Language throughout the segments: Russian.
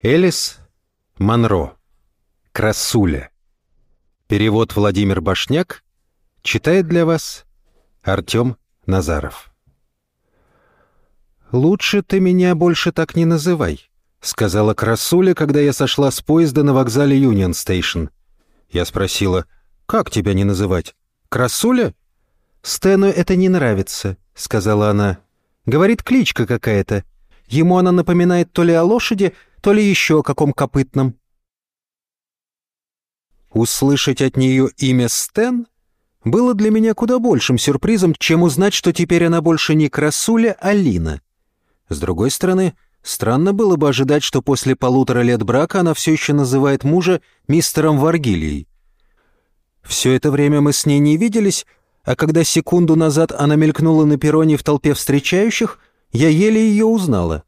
Элис Монро. Красуля. Перевод Владимир Башняк. Читает для вас Артем Назаров. «Лучше ты меня больше так не называй», — сказала Красуля, когда я сошла с поезда на вокзале Юнион Стейшн. Я спросила, «Как тебя не называть? Красуля?» «Стэну это не нравится», — сказала она. «Говорит, кличка какая-то. Ему она напоминает то ли о лошади, то ли еще о каком копытном. Услышать от нее имя Стэн было для меня куда большим сюрпризом, чем узнать, что теперь она больше не Красуля, а Лина. С другой стороны, странно было бы ожидать, что после полутора лет брака она все еще называет мужа мистером Варгилией. Все это время мы с ней не виделись, а когда секунду назад она мелькнула на перроне в толпе встречающих, я еле ее узнала.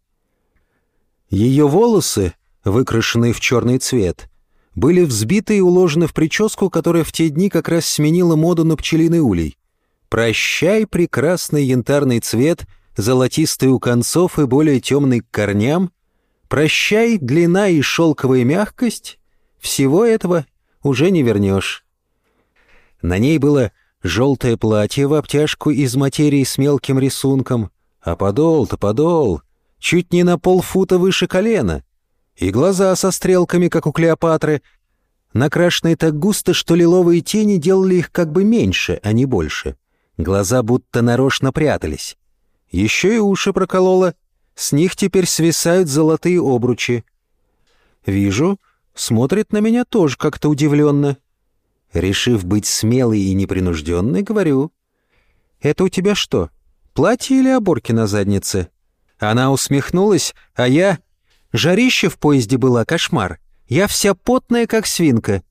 Ее волосы, выкрашенные в черный цвет, были взбиты и уложены в прическу, которая в те дни как раз сменила моду на пчелиный улей. «Прощай, прекрасный янтарный цвет, золотистый у концов и более темный к корням. Прощай, длина и шелковая мягкость. Всего этого уже не вернешь». На ней было желтое платье в обтяжку из материи с мелким рисунком, а подол-то подол, чуть не на полфута выше колена, и глаза со стрелками, как у Клеопатры, накрашенные так густо, что лиловые тени делали их как бы меньше, а не больше. Глаза будто нарочно прятались. Еще и уши проколола, с них теперь свисают золотые обручи. Вижу, смотрит на меня тоже как-то удивленно. Решив быть смелой и непринужденной, говорю, «Это у тебя что, платье или оборки на заднице?» Она усмехнулась, а я... Жарище в поезде было кошмар. Я вся потная, как свинка.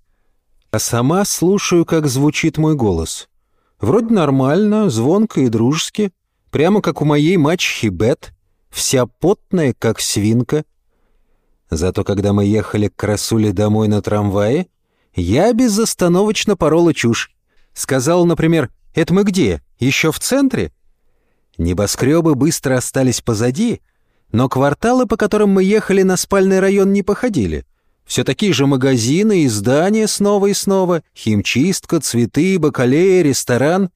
А сама слушаю, как звучит мой голос. Вроде нормально, звонко и дружески. Прямо как у моей мачехи Бет. Вся потная, как свинка. Зато когда мы ехали к Красуле домой на трамвае, я безостановочно порола чушь. Сказал, например, «Это мы где? Еще в центре?» Небоскребы быстро остались позади, но кварталы, по которым мы ехали на спальный район, не походили. Все такие же магазины и здания снова и снова, химчистка, цветы, бакалея, ресторан.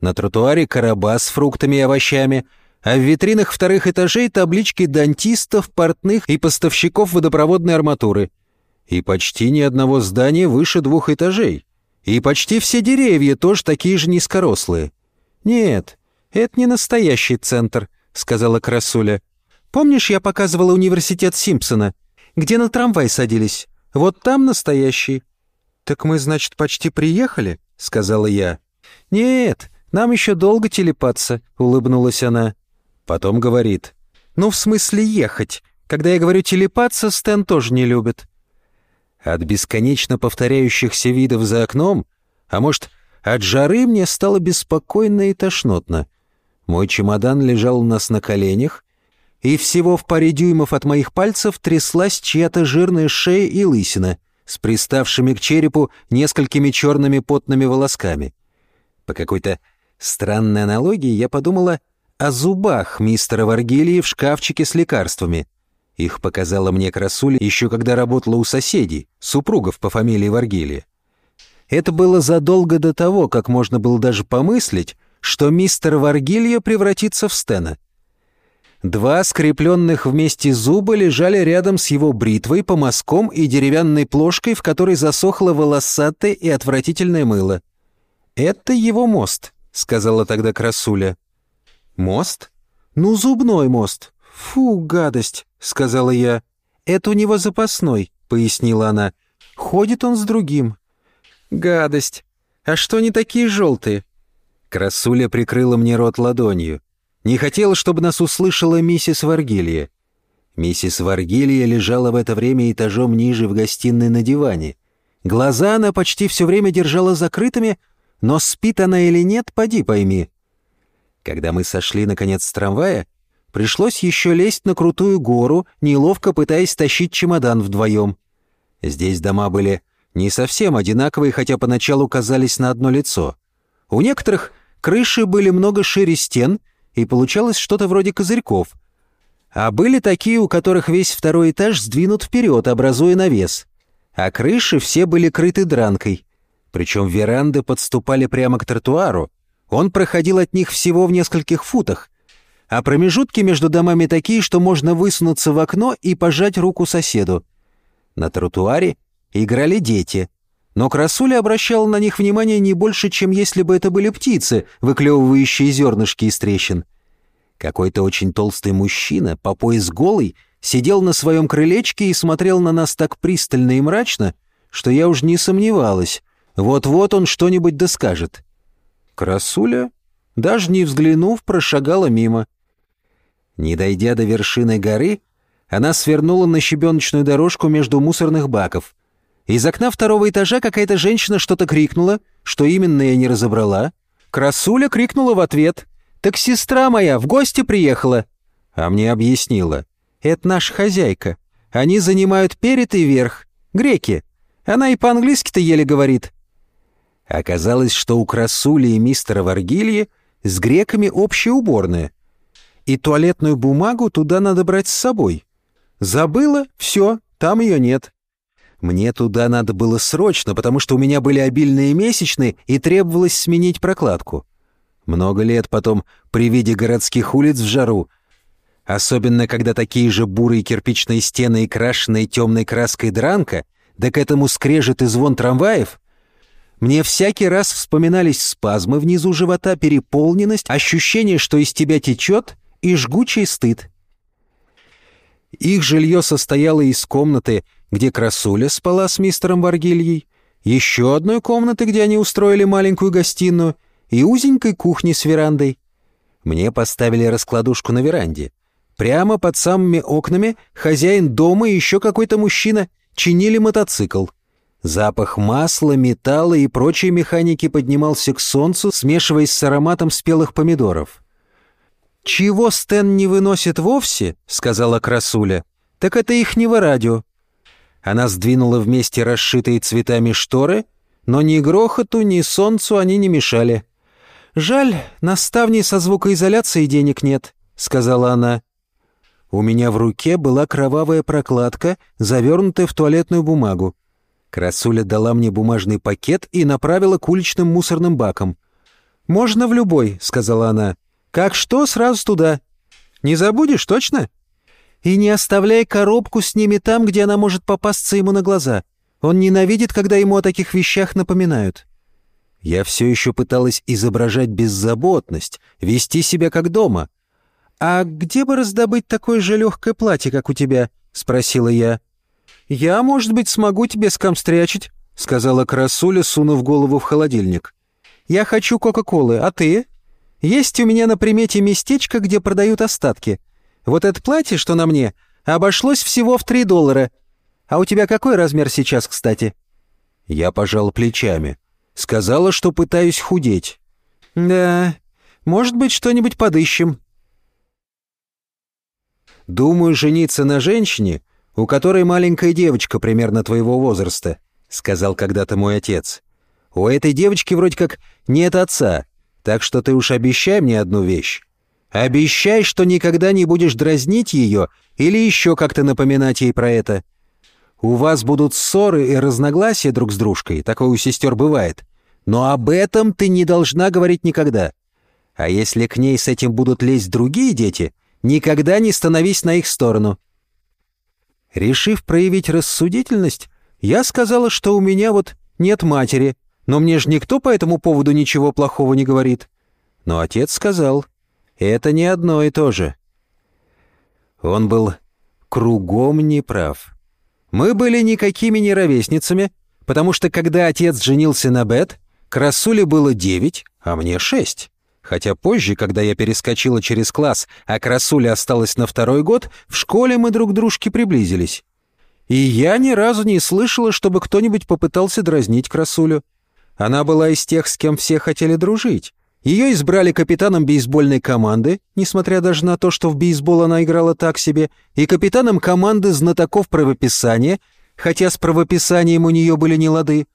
На тротуаре короба с фруктами и овощами, а в витринах вторых этажей таблички дантистов, портных и поставщиков водопроводной арматуры. И почти ни одного здания выше двух этажей. И почти все деревья тоже такие же низкорослые. Нет, «Это не настоящий центр», — сказала Красуля. «Помнишь, я показывала университет Симпсона, где на трамвай садились? Вот там настоящий». «Так мы, значит, почти приехали?» — сказала я. «Нет, нам еще долго телепаться», — улыбнулась она. Потом говорит. «Ну, в смысле ехать. Когда я говорю телепаться, Стэн тоже не любит». От бесконечно повторяющихся видов за окном, а может, от жары мне стало беспокойно и тошнотно — мой чемодан лежал у нас на коленях, и всего в паре дюймов от моих пальцев тряслась чья-то жирная шея и лысина с приставшими к черепу несколькими черными потными волосками. По какой-то странной аналогии я подумала о зубах мистера Варгелии в шкафчике с лекарствами. Их показала мне Красуля еще когда работала у соседей, супругов по фамилии Варгелия. Это было задолго до того, как можно было даже помыслить, что мистер Варгилья превратится в Стена. Два скрепленных вместе зуба лежали рядом с его бритвой, помазком и деревянной плошкой, в которой засохло волосатое и отвратительное мыло. «Это его мост», — сказала тогда Красуля. «Мост? Ну, зубной мост. Фу, гадость», — сказала я. «Это у него запасной», — пояснила она. «Ходит он с другим». «Гадость. А что они такие желтые? Красуля прикрыла мне рот ладонью. Не хотела, чтобы нас услышала миссис Варгилья. Миссис Варгилья лежала в это время этажом ниже в гостиной на диване. Глаза она почти все время держала закрытыми, но спит она или нет, поди пойми. Когда мы сошли, наконец, с трамвая, пришлось еще лезть на крутую гору, неловко пытаясь тащить чемодан вдвоем. Здесь дома были не совсем одинаковые, хотя поначалу казались на одно лицо. У некоторых Крыши были много шире стен, и получалось что-то вроде козырьков. А были такие, у которых весь второй этаж сдвинут вперед, образуя навес. А крыши все были крыты дранкой. Причем веранды подступали прямо к тротуару. Он проходил от них всего в нескольких футах. А промежутки между домами такие, что можно высунуться в окно и пожать руку соседу. На тротуаре играли дети. Но Красуля обращал на них внимание не больше, чем если бы это были птицы, выклевывающие зернышки из трещин. Какой-то очень толстый мужчина, по пояс голый, сидел на своем крылечке и смотрел на нас так пристально и мрачно, что я уж не сомневалась. Вот-вот он что-нибудь доскажет. Красуля, даже не взглянув, прошагала мимо. Не дойдя до вершины горы, она свернула на щебеночную дорожку между мусорных баков. Из окна второго этажа какая-то женщина что-то крикнула, что именно я не разобрала. Красуля крикнула в ответ — «Так сестра моя в гости приехала!» А мне объяснила. «Это наша хозяйка. Они занимают перед и верх. Греки. Она и по-английски-то еле говорит». Оказалось, что у Красули и мистера Варгильи с греками общая уборная. И туалетную бумагу туда надо брать с собой. Забыла? Все, там ее нет. Мне туда надо было срочно, потому что у меня были обильные месячные и требовалось сменить прокладку. Много лет потом, при виде городских улиц в жару, особенно когда такие же бурые кирпичные стены и крашенные темной краской дранка, да к этому скрежет и звон трамваев, мне всякий раз вспоминались спазмы внизу живота, переполненность, ощущение, что из тебя течет, и жгучий стыд. Их жилье состояло из комнаты, где Красуля спала с мистером Варгильей, еще одной комнаты, где они устроили маленькую гостиную — и узенькой кухни с верандой. Мне поставили раскладушку на веранде. Прямо под самыми окнами хозяин дома и еще какой-то мужчина чинили мотоцикл. Запах масла, металла и прочей механики поднимался к солнцу, смешиваясь с ароматом спелых помидоров. «Чего Стэн не выносит вовсе?» — сказала Красуля. «Так это ихнего радио». Она сдвинула вместе расшитые цветами шторы, но ни грохоту, ни солнцу они не мешали. «Жаль, на ставни со звукоизоляцией денег нет», — сказала она. У меня в руке была кровавая прокладка, завернутая в туалетную бумагу. Красуля дала мне бумажный пакет и направила к уличным мусорным бакам. «Можно в любой», — сказала она. «Как что, сразу туда. Не забудешь, точно?» «И не оставляй коробку с ними там, где она может попасться ему на глаза. Он ненавидит, когда ему о таких вещах напоминают». Я все еще пыталась изображать беззаботность, вести себя как дома. «А где бы раздобыть такое же легкое платье, как у тебя?» — спросила я. «Я, может быть, смогу тебе скомстрячить», — сказала красуля, сунув голову в холодильник. «Я хочу Кока-Колы, а ты?» «Есть у меня на примете местечко, где продают остатки. Вот это платье, что на мне, обошлось всего в три доллара. А у тебя какой размер сейчас, кстати?» Я пожал плечами. Сказала, что пытаюсь худеть. Да, может быть, что-нибудь подыщем. Думаю, жениться на женщине, у которой маленькая девочка примерно твоего возраста, сказал когда-то мой отец. У этой девочки вроде как нет отца, так что ты уж обещай мне одну вещь. Обещай, что никогда не будешь дразнить ее или еще как-то напоминать ей про это. У вас будут ссоры и разногласия друг с дружкой, такое у сестер бывает. Но об этом ты не должна говорить никогда. А если к ней с этим будут лезть другие дети, никогда не становись на их сторону». Решив проявить рассудительность, я сказала, что у меня вот нет матери, но мне же никто по этому поводу ничего плохого не говорит. Но отец сказал, это не одно и то же. Он был кругом неправ. Мы были никакими не ровесницами, потому что когда отец женился на Бет, Красуле было девять, а мне шесть. Хотя позже, когда я перескочила через класс, а Красуля осталась на второй год, в школе мы друг дружке приблизились. И я ни разу не слышала, чтобы кто-нибудь попытался дразнить Красулю. Она была из тех, с кем все хотели дружить. Ее избрали капитаном бейсбольной команды, несмотря даже на то, что в бейсбол она играла так себе, и капитаном команды знатоков правописания, хотя с правописанием у нее были не лады.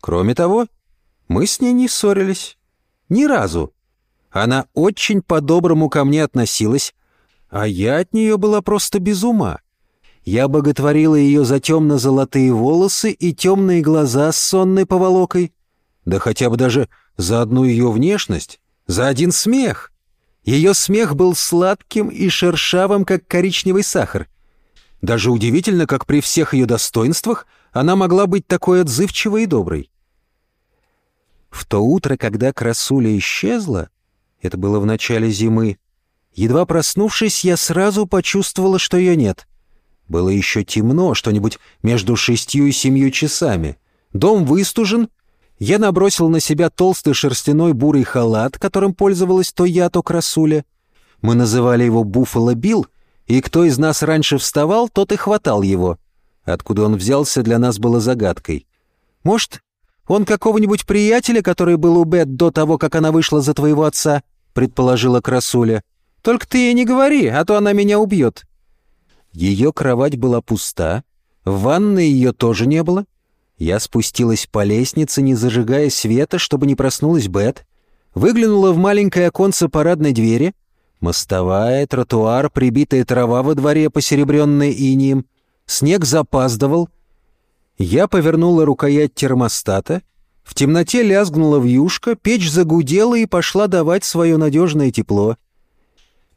Кроме того, мы с ней не ссорились. Ни разу. Она очень по-доброму ко мне относилась, а я от нее была просто без ума. Я боготворила ее за темно-золотые волосы и темные глаза с сонной поволокой, да хотя бы даже за одну ее внешность, за один смех. Ее смех был сладким и шершавым, как коричневый сахар. Даже удивительно, как при всех ее достоинствах она могла быть такой отзывчивой и доброй. В то утро, когда красуля исчезла, это было в начале зимы, едва проснувшись, я сразу почувствовала, что ее нет. Было еще темно, что-нибудь между шестью и семью часами. Дом выстужен, я набросил на себя толстый шерстяной бурый халат, которым пользовалась то я, то красуля. Мы называли его «Буффало Билл», и кто из нас раньше вставал, тот и хватал его. Откуда он взялся, для нас было загадкой. Может, он какого-нибудь приятеля, который был у Бет до того, как она вышла за твоего отца, предположила Красуля. Только ты ей не говори, а то она меня убьет. Ее кровать была пуста, в ванной ее тоже не было. Я спустилась по лестнице, не зажигая света, чтобы не проснулась Бет, выглянула в маленькое оконце парадной двери, мостовая, тротуар, прибитая трава во дворе, посеребренная инием, снег запаздывал. Я повернула рукоять термостата, в темноте лязгнула вьюшка, печь загудела и пошла давать свое надежное тепло.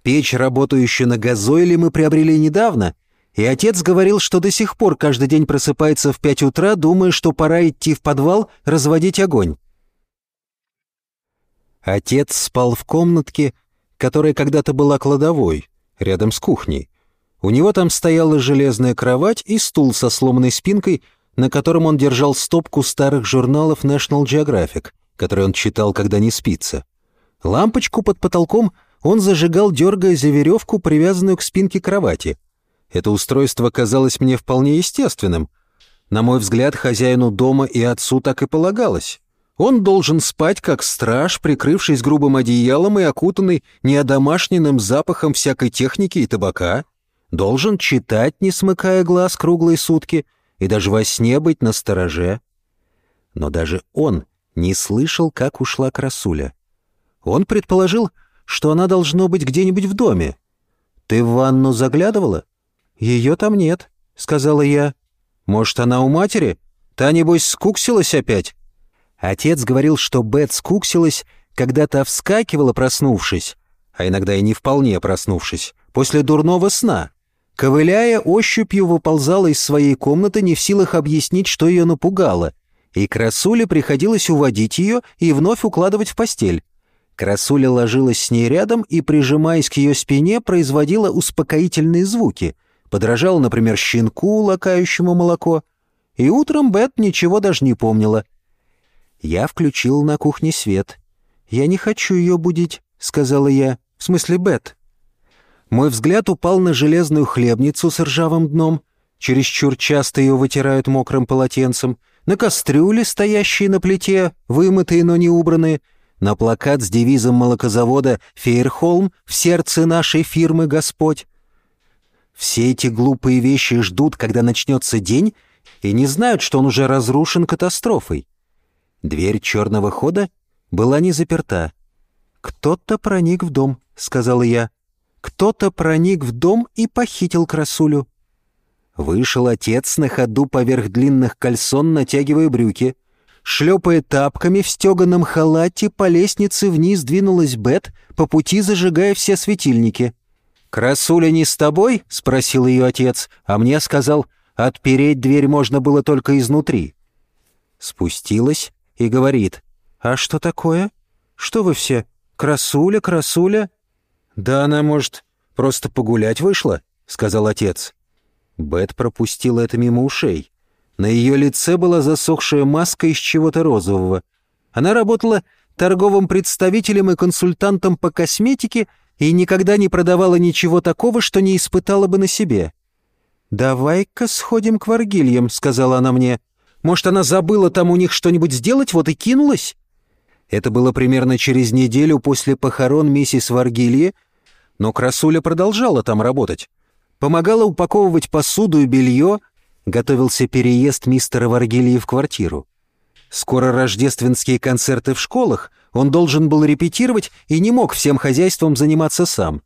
Печь, работающую на газойле, мы приобрели недавно, и отец говорил, что до сих пор каждый день просыпается в пять утра, думая, что пора идти в подвал разводить огонь. Отец спал в комнатке, которая когда-то была кладовой, рядом с кухней. У него там стояла железная кровать и стул со сломанной спинкой, на котором он держал стопку старых журналов National Geographic, которые он читал, когда не спится. Лампочку под потолком он зажигал, дергая за веревку, привязанную к спинке кровати. Это устройство казалось мне вполне естественным. На мой взгляд, хозяину дома и отцу так и полагалось. Он должен спать, как страж, прикрывшись грубым одеялом и окутанный неодомашненным запахом всякой техники и табака. Должен читать, не смыкая глаз круглые сутки, и даже во сне быть на стороже. Но даже он не слышал, как ушла красуля. Он предположил, что она должно быть где-нибудь в доме. Ты в ванну заглядывала? Ее там нет, сказала я. Может, она у матери? Та, небось, скуксилась опять? Отец говорил, что Бет скуксилась, когда та вскакивала, проснувшись, а иногда и не вполне проснувшись, после дурного сна. Ковыляя, ощупью выползала из своей комнаты, не в силах объяснить, что ее напугало, и красуле приходилось уводить ее и вновь укладывать в постель. Красуля ложилась с ней рядом и, прижимаясь к ее спине, производила успокоительные звуки. Подражала, например, щенку, лакающему молоко. И утром Бет ничего даже не помнила. Я включил на кухне свет. «Я не хочу ее будить», — сказала я. «В смысле Бет». Мой взгляд упал на железную хлебницу с ржавым дном. Чересчур часто ее вытирают мокрым полотенцем. На кастрюли, стоящие на плите, вымытые, но не убранные — на плакат с девизом молокозавода «Фейерхолм в сердце нашей фирмы Господь». Все эти глупые вещи ждут, когда начнется день, и не знают, что он уже разрушен катастрофой. Дверь черного хода была не заперта. «Кто-то проник в дом», — сказала я. «Кто-то проник в дом и похитил красулю». Вышел отец на ходу поверх длинных кальсон, натягивая брюки. Шлепая тапками в стеганом халате, по лестнице вниз двинулась Бет, по пути зажигая все светильники. «Красуля не с тобой?» — спросил ее отец, а мне сказал, отпереть дверь можно было только изнутри. Спустилась и говорит, «А что такое? Что вы все? Красуля, красуля?» «Да она, может, просто погулять вышла?» — сказал отец. Бет пропустила это мимо ушей. На ее лице была засохшая маска из чего-то розового. Она работала торговым представителем и консультантом по косметике и никогда не продавала ничего такого, что не испытала бы на себе. «Давай-ка сходим к Варгильям», — сказала она мне. «Может, она забыла там у них что-нибудь сделать, вот и кинулась?» Это было примерно через неделю после похорон миссис Варгилье, но Красуля продолжала там работать. Помогала упаковывать посуду и белье, готовился переезд мистера Варгилии в квартиру. Скоро рождественские концерты в школах, он должен был репетировать и не мог всем хозяйством заниматься сам.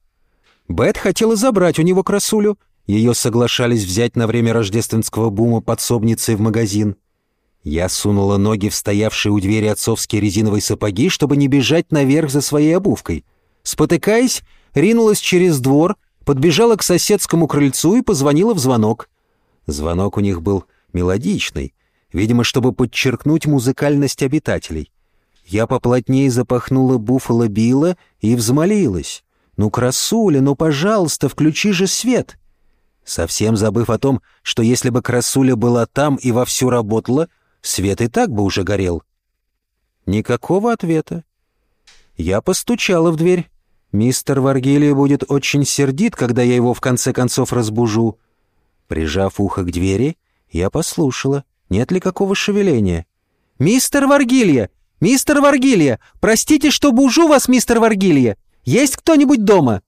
Бет хотела забрать у него красулю. Ее соглашались взять на время рождественского бума подсобницей в магазин. Я сунула ноги в стоявшие у двери отцовские резиновые сапоги, чтобы не бежать наверх за своей обувкой. Спотыкаясь, ринулась через двор, подбежала к соседскому крыльцу и позвонила в звонок. Звонок у них был мелодичный, видимо, чтобы подчеркнуть музыкальность обитателей. Я поплотнее запахнула Буффало Билла и взмолилась. «Ну, красуля, ну, пожалуйста, включи же свет!» Совсем забыв о том, что если бы красуля была там и вовсю работала, свет и так бы уже горел. Никакого ответа. Я постучала в дверь. Мистер Варгелия будет очень сердит, когда я его в конце концов разбужу. Прижав ухо к двери, я послушала, нет ли какого шевеления. «Мистер Варгилья! Мистер Варгилья! Простите, что бужу вас, мистер Варгилья! Есть кто-нибудь дома?»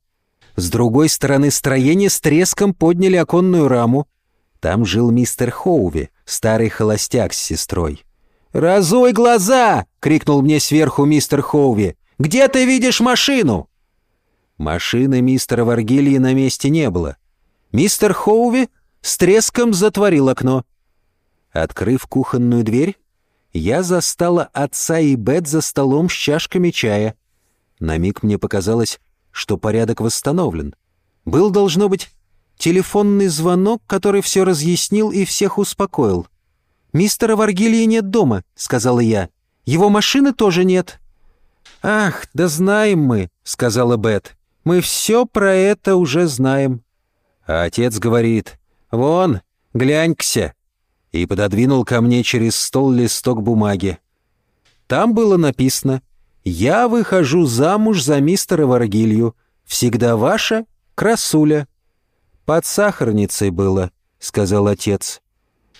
С другой стороны строения с треском подняли оконную раму. Там жил мистер Хоуви, старый холостяк с сестрой. «Разуй глаза!» — крикнул мне сверху мистер Хоуви. «Где ты видишь машину?» Машины мистера Варгилии на месте не было. Мистер Хоуви с треском затворил окно. Открыв кухонную дверь, я застала отца и Бет за столом с чашками чая. На миг мне показалось, что порядок восстановлен. Был, должно быть, телефонный звонок, который все разъяснил и всех успокоил. «Мистера Варгилии нет дома», — сказала я. «Его машины тоже нет». «Ах, да знаем мы», — сказала Бет. «Мы все про это уже знаем». А отец говорит, «Вон, глянь-кся», и пододвинул ко мне через стол листок бумаги. Там было написано «Я выхожу замуж за мистера Варгилью. Всегда ваша красуля». «Под сахарницей было», — сказал отец.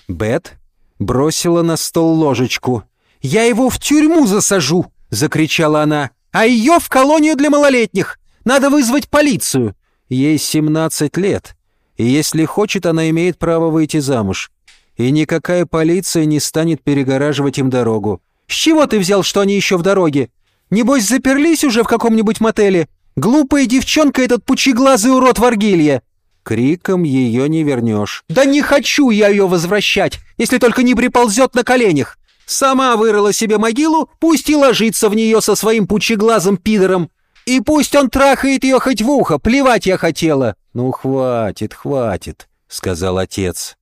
Бет бросила на стол ложечку. «Я его в тюрьму засажу!» — закричала она. «А ее в колонию для малолетних! Надо вызвать полицию!» Ей семнадцать лет, и если хочет, она имеет право выйти замуж. И никакая полиция не станет перегораживать им дорогу. «С чего ты взял, что они еще в дороге? Небось, заперлись уже в каком-нибудь мотеле? Глупая девчонка этот пучеглазый урод Варгилья!» Криком ее не вернешь. «Да не хочу я ее возвращать, если только не приползет на коленях! Сама вырыла себе могилу, пусть и ложится в нее со своим пучеглазым пидором. И пусть он трахает ее хоть в ухо, плевать я хотела!» «Ну, хватит, хватит», — сказал отец.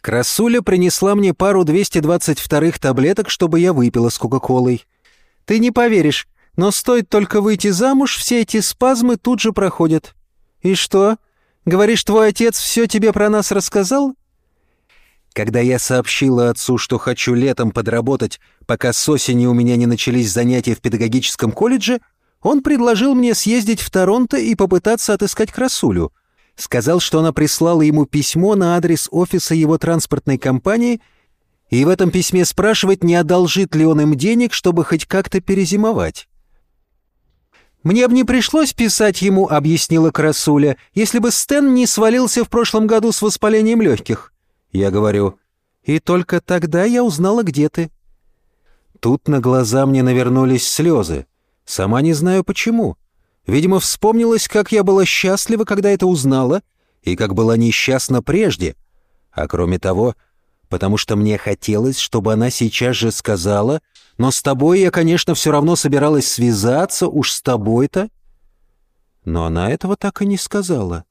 Красуля принесла мне пару 222-х таблеток, чтобы я выпила с Кока-Колой. Ты не поверишь, но стоит только выйти замуж, все эти спазмы тут же проходят. И что? Говоришь, твой отец все тебе про нас рассказал? Когда я сообщила отцу, что хочу летом подработать, пока с осени у меня не начались занятия в педагогическом колледже, он предложил мне съездить в Торонто и попытаться отыскать красулю. Сказал, что она прислала ему письмо на адрес офиса его транспортной компании — и в этом письме спрашивать, не одолжит ли он им денег, чтобы хоть как-то перезимовать. «Мне бы не пришлось писать ему», — объяснила Красуля, «если бы Стэн не свалился в прошлом году с воспалением легких». Я говорю, «И только тогда я узнала, где ты». Тут на глаза мне навернулись слезы. Сама не знаю почему. Видимо, вспомнилось, как я была счастлива, когда это узнала, и как была несчастна прежде. А кроме того, потому что мне хотелось, чтобы она сейчас же сказала, но с тобой я, конечно, все равно собиралась связаться, уж с тобой-то. Но она этого так и не сказала.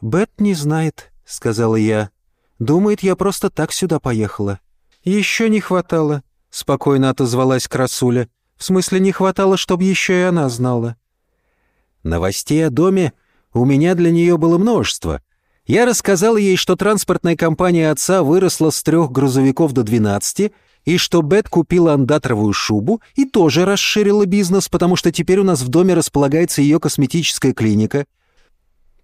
«Бет не знает», — сказала я. «Думает, я просто так сюда поехала». «Еще не хватало», — спокойно отозвалась Красуля. «В смысле, не хватало, чтобы еще и она знала». Новостей о доме у меня для нее было множество — я рассказал ей, что транспортная компания отца выросла с трех грузовиков до 12, и что Бет купила андатровую шубу и тоже расширила бизнес, потому что теперь у нас в доме располагается ее косметическая клиника.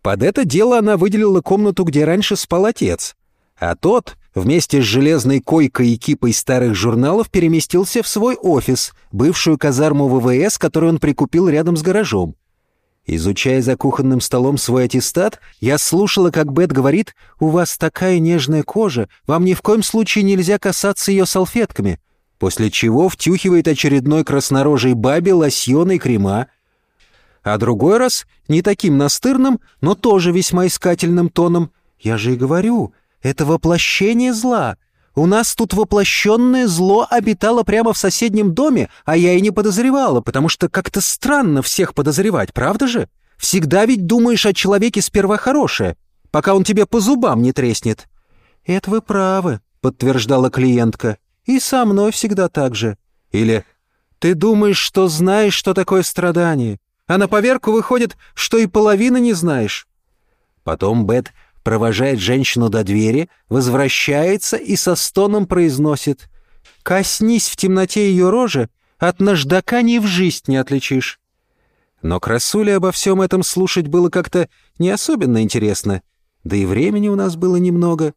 Под это дело она выделила комнату, где раньше спал отец. А тот, вместе с железной койкой и кипой старых журналов, переместился в свой офис, бывшую казарму ВВС, которую он прикупил рядом с гаражом. Изучая за кухонным столом свой аттестат, я слушала, как Бет говорит, «У вас такая нежная кожа, вам ни в коем случае нельзя касаться ее салфетками», после чего втюхивает очередной краснорожей бабе лосьон и крема. а другой раз не таким настырным, но тоже весьма искательным тоном. «Я же и говорю, это воплощение зла. У нас тут воплощенное зло обитало прямо в соседнем доме, а я и не подозревала, потому что как-то странно всех подозревать, правда же? Всегда ведь думаешь о человеке сперва хорошее, пока он тебе по зубам не треснет». «Это вы правы», — подтверждала клиентка. «И со мной всегда так же». Или «Ты думаешь, что знаешь, что такое страдание, а на поверку выходит, что и половины не знаешь». Потом Бет провожает женщину до двери, возвращается и со стоном произносит «Коснись в темноте ее рожи, от наждака ни в жизнь не отличишь». Но красуле обо всем этом слушать было как-то не особенно интересно, да и времени у нас было немного.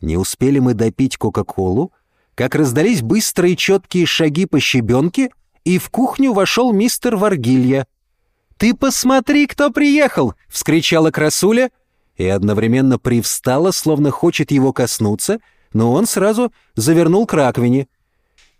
Не успели мы допить Кока-Колу, как раздались быстрые четкие шаги по щебенке, и в кухню вошел мистер Варгилья. «Ты посмотри, кто приехал!» — вскричала красуля, и одновременно привстала, словно хочет его коснуться, но он сразу завернул к раковине.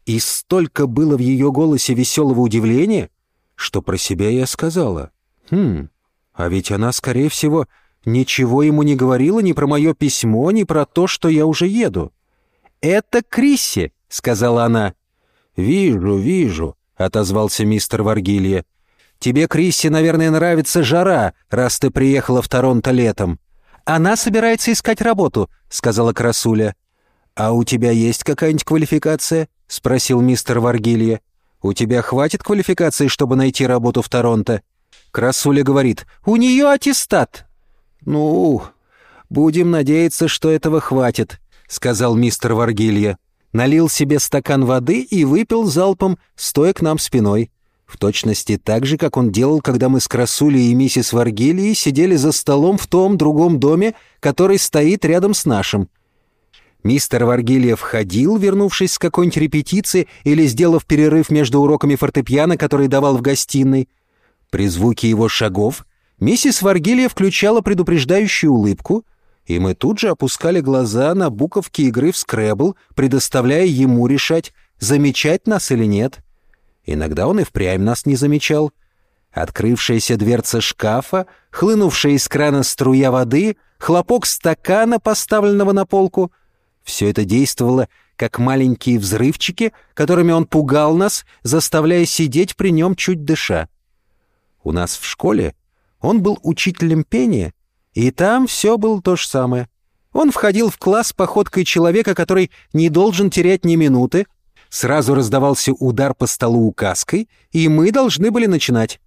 И столько было в ее голосе веселого удивления, что про себя я сказала. «Хм, а ведь она, скорее всего, ничего ему не говорила ни про мое письмо, ни про то, что я уже еду». «Это Крисси», — сказала она. «Вижу, вижу», — отозвался мистер Варгилья. «Тебе, Крисси, наверное, нравится жара, раз ты приехала в Торонто летом». «Она собирается искать работу», — сказала Красуля. «А у тебя есть какая-нибудь квалификация?» — спросил мистер Варгилья. «У тебя хватит квалификации, чтобы найти работу в Торонто?» Красуля говорит, «У нее аттестат». «Ну, будем надеяться, что этого хватит», сказал мистер Варгилья. Налил себе стакан воды и выпил залпом, стоя к нам спиной. В точности так же, как он делал, когда мы с Красулей и миссис Варгильей сидели за столом в том другом доме, который стоит рядом с нашим. Мистер Варгилья входил, вернувшись с какой-нибудь репетиции или сделав перерыв между уроками фортепиано, который давал в гостиной. При звуке его шагов миссис Варгилья включала предупреждающую улыбку — и мы тут же опускали глаза на буковки игры в скребл, предоставляя ему решать, замечать нас или нет. Иногда он и впрямь нас не замечал. Открывшаяся дверца шкафа, хлынувшая из крана струя воды, хлопок стакана, поставленного на полку — все это действовало как маленькие взрывчики, которыми он пугал нас, заставляя сидеть при нем чуть дыша. У нас в школе он был учителем пения — и там все было то же самое. Он входил в класс походкой человека, который не должен терять ни минуты. Сразу раздавался удар по столу указкой, и мы должны были начинать.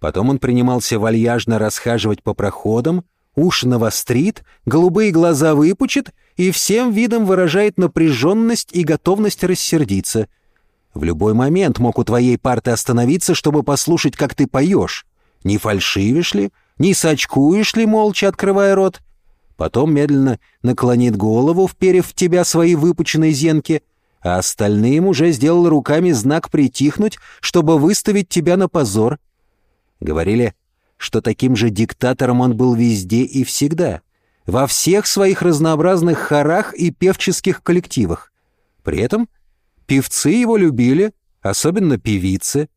Потом он принимался вальяжно расхаживать по проходам, уши навострит, голубые глаза выпучит и всем видом выражает напряженность и готовность рассердиться. В любой момент мог у твоей парты остановиться, чтобы послушать, как ты поешь. Не фальшивишь ли, не сочкуешь ли, молча открывая рот? Потом медленно наклонит голову, вперев в тебя свои выпученные зенки, а остальным уже сделал руками знак притихнуть, чтобы выставить тебя на позор. Говорили, что таким же диктатором он был везде и всегда, во всех своих разнообразных хорах и певческих коллективах. При этом певцы его любили, особенно певицы,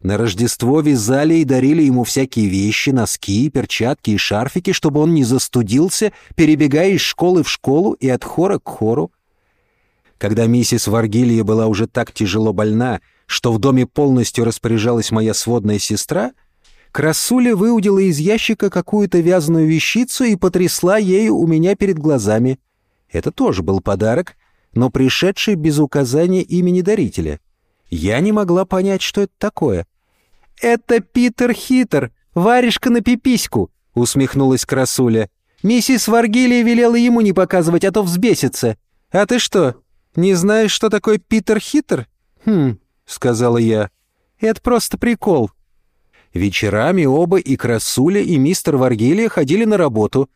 на Рождество вязали и дарили ему всякие вещи, носки, перчатки и шарфики, чтобы он не застудился, перебегая из школы в школу и от хора к хору. Когда миссис Варгилия была уже так тяжело больна, что в доме полностью распоряжалась моя сводная сестра, Красуля выудила из ящика какую-то вязаную вещицу и потрясла ею у меня перед глазами. Это тоже был подарок, но пришедший без указания имени дарителя. Я не могла понять, что это такое. «Это Питер Хитер, варежка на пипиську», — усмехнулась красуля. «Миссис Варгилия велела ему не показывать, а то взбесится. А ты что, не знаешь, что такое Питер Хитер?» «Хм», — сказала я. «Это просто прикол». Вечерами оба и Красуля, и мистер Варгилия ходили на работу.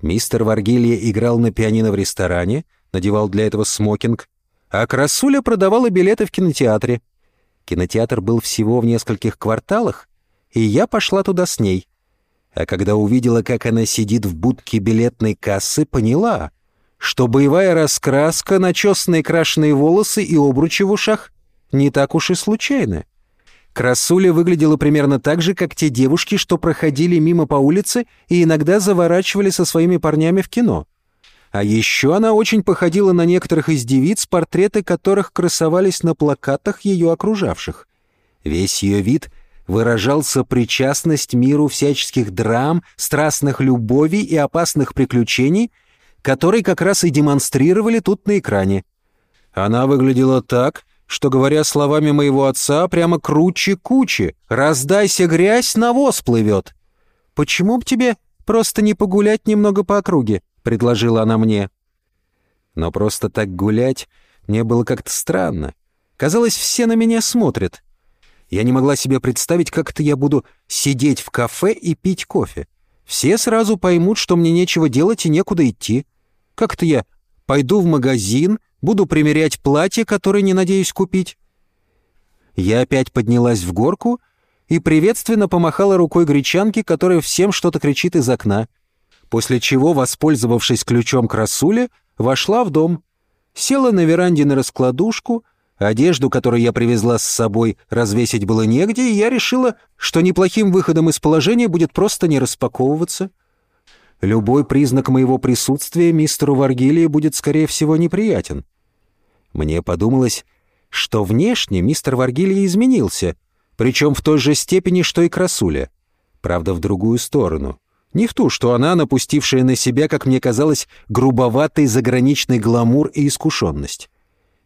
Мистер Варгилия играл на пианино в ресторане, надевал для этого смокинг, а Красуля продавала билеты в кинотеатре. Кинотеатр был всего в нескольких кварталах, и я пошла туда с ней. А когда увидела, как она сидит в будке билетной кассы, поняла, что боевая раскраска, начесанные крашеные волосы и обручи в ушах не так уж и случайны. Красуля выглядела примерно так же, как те девушки, что проходили мимо по улице и иногда заворачивали со своими парнями в кино. А еще она очень походила на некоторых из девиц, портреты которых красовались на плакатах ее окружавших. Весь ее вид выражал сопричастность миру всяческих драм, страстных любовей и опасных приключений, которые как раз и демонстрировали тут на экране. Она выглядела так, что, говоря словами моего отца, прямо круче кучи. «Раздайся грязь, навоз плывет». «Почему б тебе просто не погулять немного по округе?» — предложила она мне. Но просто так гулять мне было как-то странно. Казалось, все на меня смотрят. Я не могла себе представить, как это я буду сидеть в кафе и пить кофе. Все сразу поймут, что мне нечего делать и некуда идти. Как-то я пойду в магазин, буду примерять платье, которое не надеюсь купить. Я опять поднялась в горку и приветственно помахала рукой гречанке, которая всем что-то кричит из окна — после чего, воспользовавшись ключом красули, вошла в дом. Села на веранде на раскладушку, одежду, которую я привезла с собой, развесить было негде, и я решила, что неплохим выходом из положения будет просто не распаковываться. Любой признак моего присутствия мистеру Варгилии будет, скорее всего, неприятен. Мне подумалось, что внешне мистер Варгилия изменился, причем в той же степени, что и красуля. Правда, в другую сторону — не в ту, что она, напустившая на себя, как мне казалось, грубоватый заграничный гламур и искушенность.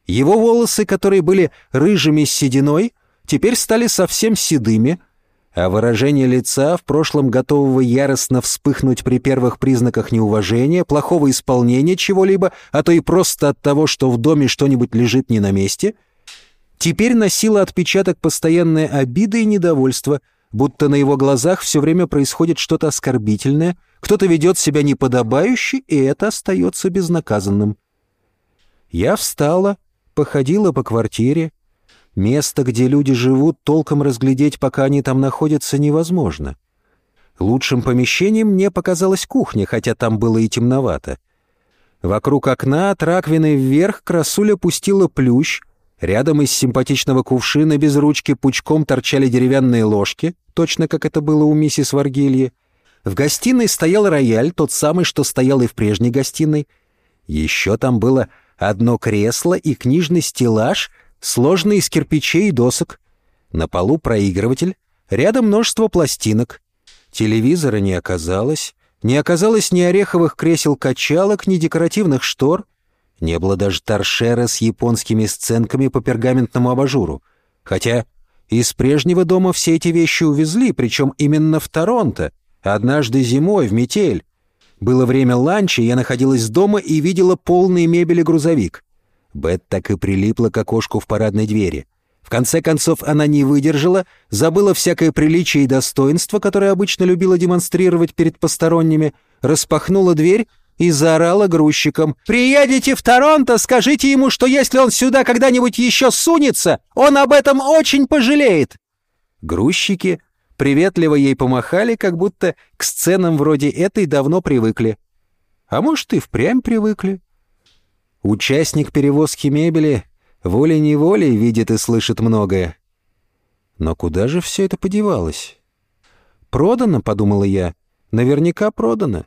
Его волосы, которые были рыжими с сединой, теперь стали совсем седыми, а выражение лица, в прошлом готового яростно вспыхнуть при первых признаках неуважения, плохого исполнения чего-либо, а то и просто от того, что в доме что-нибудь лежит не на месте, теперь носило отпечаток постоянной обиды и недовольства — будто на его глазах все время происходит что-то оскорбительное, кто-то ведет себя неподобающе, и это остается безнаказанным. Я встала, походила по квартире. Место, где люди живут, толком разглядеть, пока они там находятся, невозможно. Лучшим помещением мне показалась кухня, хотя там было и темновато. Вокруг окна от раковины вверх красуля пустила плющ, Рядом из симпатичного кувшина без ручки пучком торчали деревянные ложки, точно как это было у миссис Варгильи. В гостиной стоял рояль, тот самый, что стоял и в прежней гостиной. Еще там было одно кресло и книжный стеллаж, сложный из кирпичей и досок. На полу проигрыватель, рядом множество пластинок. Телевизора не оказалось, не оказалось ни ореховых кресел-качалок, ни декоративных штор — не было даже торшера с японскими сценками по пергаментному абажуру. Хотя из прежнего дома все эти вещи увезли, причем именно в Торонто, однажды зимой, в метель. Было время ланча, я находилась дома и видела полный мебели грузовик. Бет так и прилипла к окошку в парадной двери. В конце концов, она не выдержала, забыла всякое приличие и достоинство, которое обычно любила демонстрировать перед посторонними, распахнула дверь и заорала грузчикам. «Приедете в Торонто, скажите ему, что если он сюда когда-нибудь еще сунется, он об этом очень пожалеет!» Грузчики приветливо ей помахали, как будто к сценам вроде этой давно привыкли. А может, и впрямь привыкли. Участник перевозки мебели волей-неволей видит и слышит многое. Но куда же все это подевалось? «Продано», — подумала я, — «наверняка продано».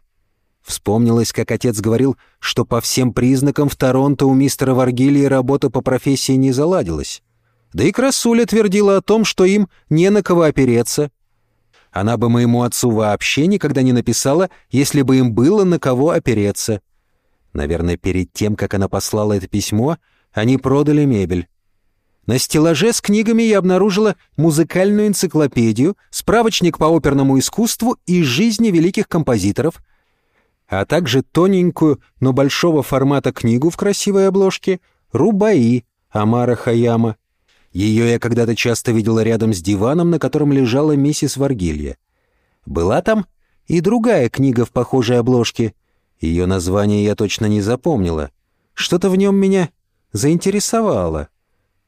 Вспомнилось, как отец говорил, что по всем признакам в Торонто у мистера Варгилии работа по профессии не заладилась. Да и Красуля твердила о том, что им не на кого опереться. Она бы моему отцу вообще никогда не написала, если бы им было на кого опереться. Наверное, перед тем, как она послала это письмо, они продали мебель. На стеллаже с книгами я обнаружила музыкальную энциклопедию, справочник по оперному искусству и жизни великих композиторов — а также тоненькую, но большого формата книгу в красивой обложке «Рубаи» Амара Хаяма. Ее я когда-то часто видела рядом с диваном, на котором лежала миссис Варгилья. Была там и другая книга в похожей обложке. Ее название я точно не запомнила. Что-то в нем меня заинтересовало.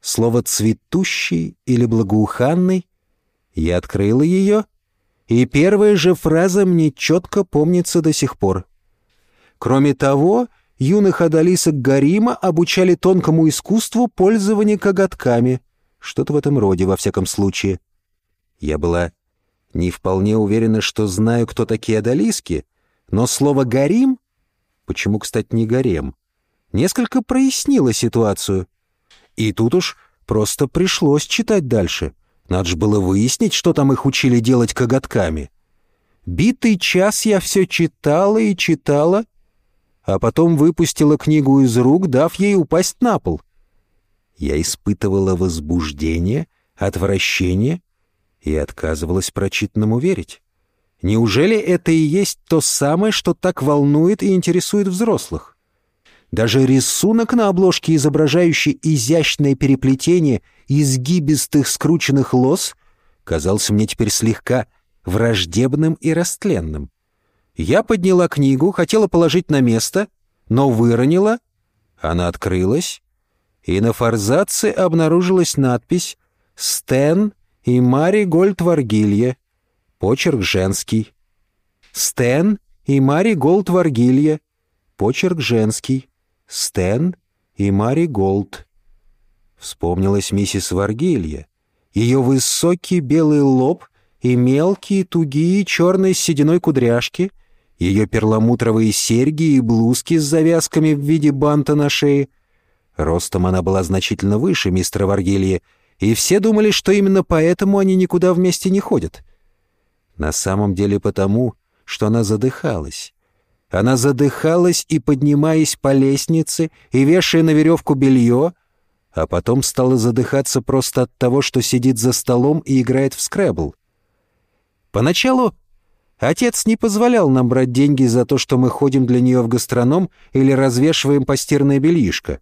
Слово «цветущий» или «благоуханный». Я открыла ее, и первая же фраза мне четко помнится до сих пор. Кроме того, юных одолисок Гарима обучали тонкому искусству пользования коготками. Что-то в этом роде, во всяком случае. Я была не вполне уверена, что знаю, кто такие одолиски, но слово «гарим» почему, кстати, не гарем, несколько прояснило ситуацию. И тут уж просто пришлось читать дальше. Надо же было выяснить, что там их учили делать коготками. Битый час я все читала и читала, а потом выпустила книгу из рук, дав ей упасть на пол. Я испытывала возбуждение, отвращение и отказывалась прочитанному верить. Неужели это и есть то самое, что так волнует и интересует взрослых? Даже рисунок на обложке, изображающий изящное переплетение изгибистых скрученных лос, казался мне теперь слегка враждебным и растленным. Я подняла книгу, хотела положить на место, но выронила. Она открылась, и на форзаце обнаружилась надпись «Стэн и Мари Гольд-Варгилье». Почерк женский. Стэн и Мари Голд Варгилья. Почерк женский. Стэн и Мари Голд. Вспомнилась миссис Варгилья. Ее высокий белый лоб и мелкие, тугие, черные сединой кудряшки, ее перламутровые серьги и блузки с завязками в виде банта на шее. Ростом она была значительно выше мистера Варгилья, и все думали, что именно поэтому они никуда вместе не ходят. На самом деле потому, что она задыхалась. Она задыхалась и, поднимаясь по лестнице, и вешая на веревку белье, а потом стала задыхаться просто от того, что сидит за столом и играет в скрэбл. Поначалу отец не позволял нам брать деньги за то, что мы ходим для нее в гастроном или развешиваем постирное бельишко.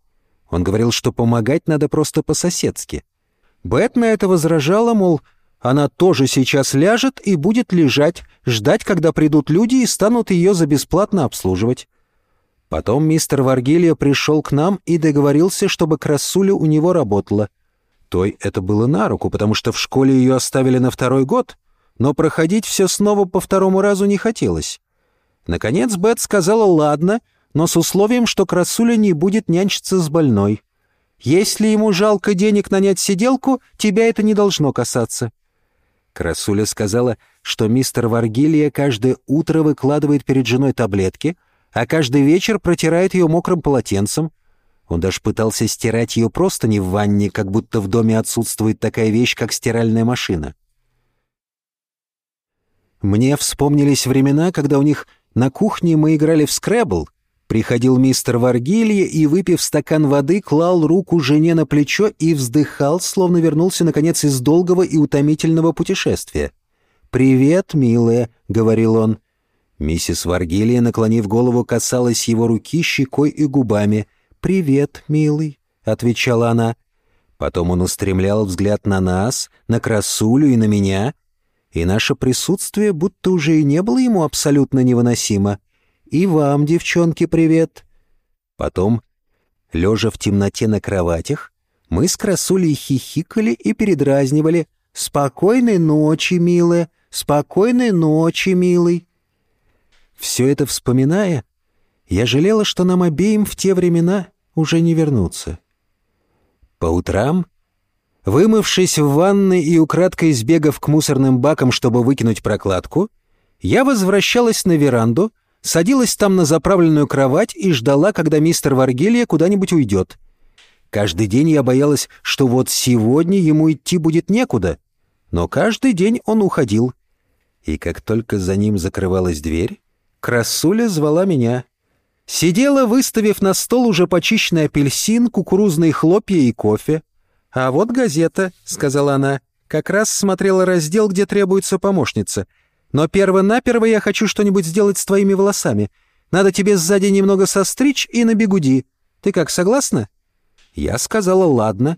Он говорил, что помогать надо просто по-соседски. Бет на это возражала, мол, она тоже сейчас ляжет и будет лежать, ждать, когда придут люди и станут ее за бесплатно обслуживать. Потом мистер Варгелия пришел к нам и договорился, чтобы Красуля у него работала. Той это было на руку, потому что в школе ее оставили на второй год, но проходить все снова по второму разу не хотелось. Наконец Бет сказала «ладно», но с условием, что Красуля не будет нянчиться с больной. «Если ему жалко денег нанять сиделку, тебя это не должно касаться». Красуля сказала, что мистер Варгилия каждое утро выкладывает перед женой таблетки, а каждый вечер протирает ее мокрым полотенцем. Он даже пытался стирать ее просто не в ванне, как будто в доме отсутствует такая вещь, как стиральная машина. Мне вспомнились времена, когда у них на кухне мы играли в скрэбл, Приходил мистер Варгилья и, выпив стакан воды, клал руку жене на плечо и вздыхал, словно вернулся, наконец, из долгого и утомительного путешествия. «Привет, милая», — говорил он. Миссис Варгилия, наклонив голову, касалась его руки щекой и губами. «Привет, милый», — отвечала она. Потом он устремлял взгляд на нас, на красулю и на меня, и наше присутствие будто уже и не было ему абсолютно невыносимо. «И вам, девчонки, привет!» Потом, лежа в темноте на кроватях, мы с красулей хихикали и передразнивали «Спокойной ночи, милая! Спокойной ночи, милый!» Все это вспоминая, я жалела, что нам обеим в те времена уже не вернуться. По утрам, вымывшись в ванной и украдкой сбегав к мусорным бакам, чтобы выкинуть прокладку, я возвращалась на веранду — садилась там на заправленную кровать и ждала, когда мистер Варгелия куда-нибудь уйдет. Каждый день я боялась, что вот сегодня ему идти будет некуда, но каждый день он уходил. И как только за ним закрывалась дверь, красуля звала меня. Сидела, выставив на стол уже почищенный апельсин, кукурузные хлопья и кофе. «А вот газета», — сказала она, — «как раз смотрела раздел, где требуется помощница». Но перво-наперво я хочу что-нибудь сделать с твоими волосами. Надо тебе сзади немного состричь и на бегуди. Ты как, согласна?» Я сказала «ладно».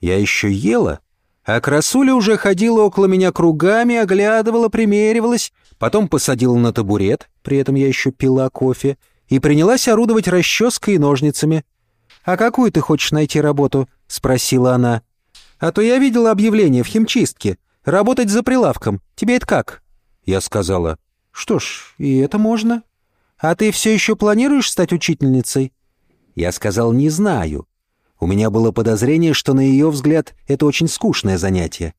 Я еще ела, а красуля уже ходила около меня кругами, оглядывала, примеривалась, потом посадила на табурет, при этом я еще пила кофе, и принялась орудовать расческой и ножницами. «А какую ты хочешь найти работу?» — спросила она. «А то я видела объявление в химчистке. Работать за прилавком. Тебе это как?» Я сказала, «Что ж, и это можно. А ты все еще планируешь стать учительницей?» Я сказал, «Не знаю. У меня было подозрение, что на ее взгляд это очень скучное занятие.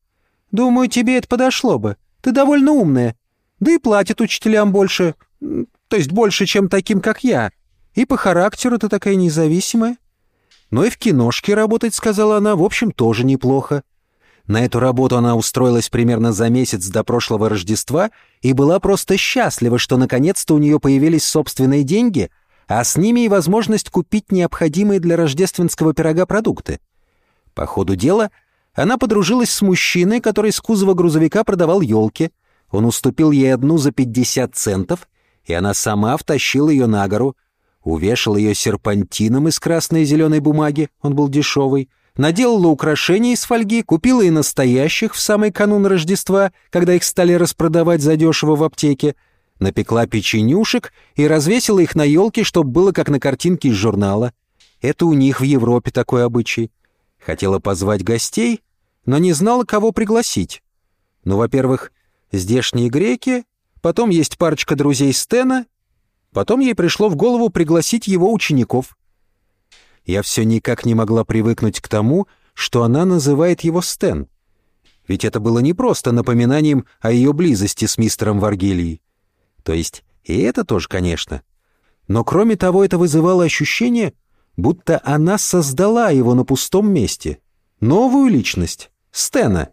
«Думаю, тебе это подошло бы. Ты довольно умная. Да и платят учителям больше, то есть больше, чем таким, как я. И по характеру ты такая независимая». «Но и в киношке работать, — сказала она, — в общем, тоже неплохо. На эту работу она устроилась примерно за месяц до прошлого Рождества и была просто счастлива, что наконец-то у нее появились собственные деньги, а с ними и возможность купить необходимые для рождественского пирога продукты. По ходу дела она подружилась с мужчиной, который с кузова грузовика продавал елки. Он уступил ей одну за 50 центов, и она сама втащила ее на гору, увешал ее серпантином из красной и зеленой бумаги, он был дешевый, наделала украшения из фольги, купила и настоящих в самый канун Рождества, когда их стали распродавать задешево в аптеке, напекла печенюшек и развесила их на елке, чтобы было как на картинке из журнала. Это у них в Европе такой обычай. Хотела позвать гостей, но не знала, кого пригласить. Ну, во-первых, здешние греки, потом есть парочка друзей Стена, потом ей пришло в голову пригласить его учеников. Я все никак не могла привыкнуть к тому, что она называет его Стэн. Ведь это было не просто напоминанием о ее близости с мистером Варгелией. То есть и это тоже, конечно. Но кроме того, это вызывало ощущение, будто она создала его на пустом месте. Новую личность, Стена.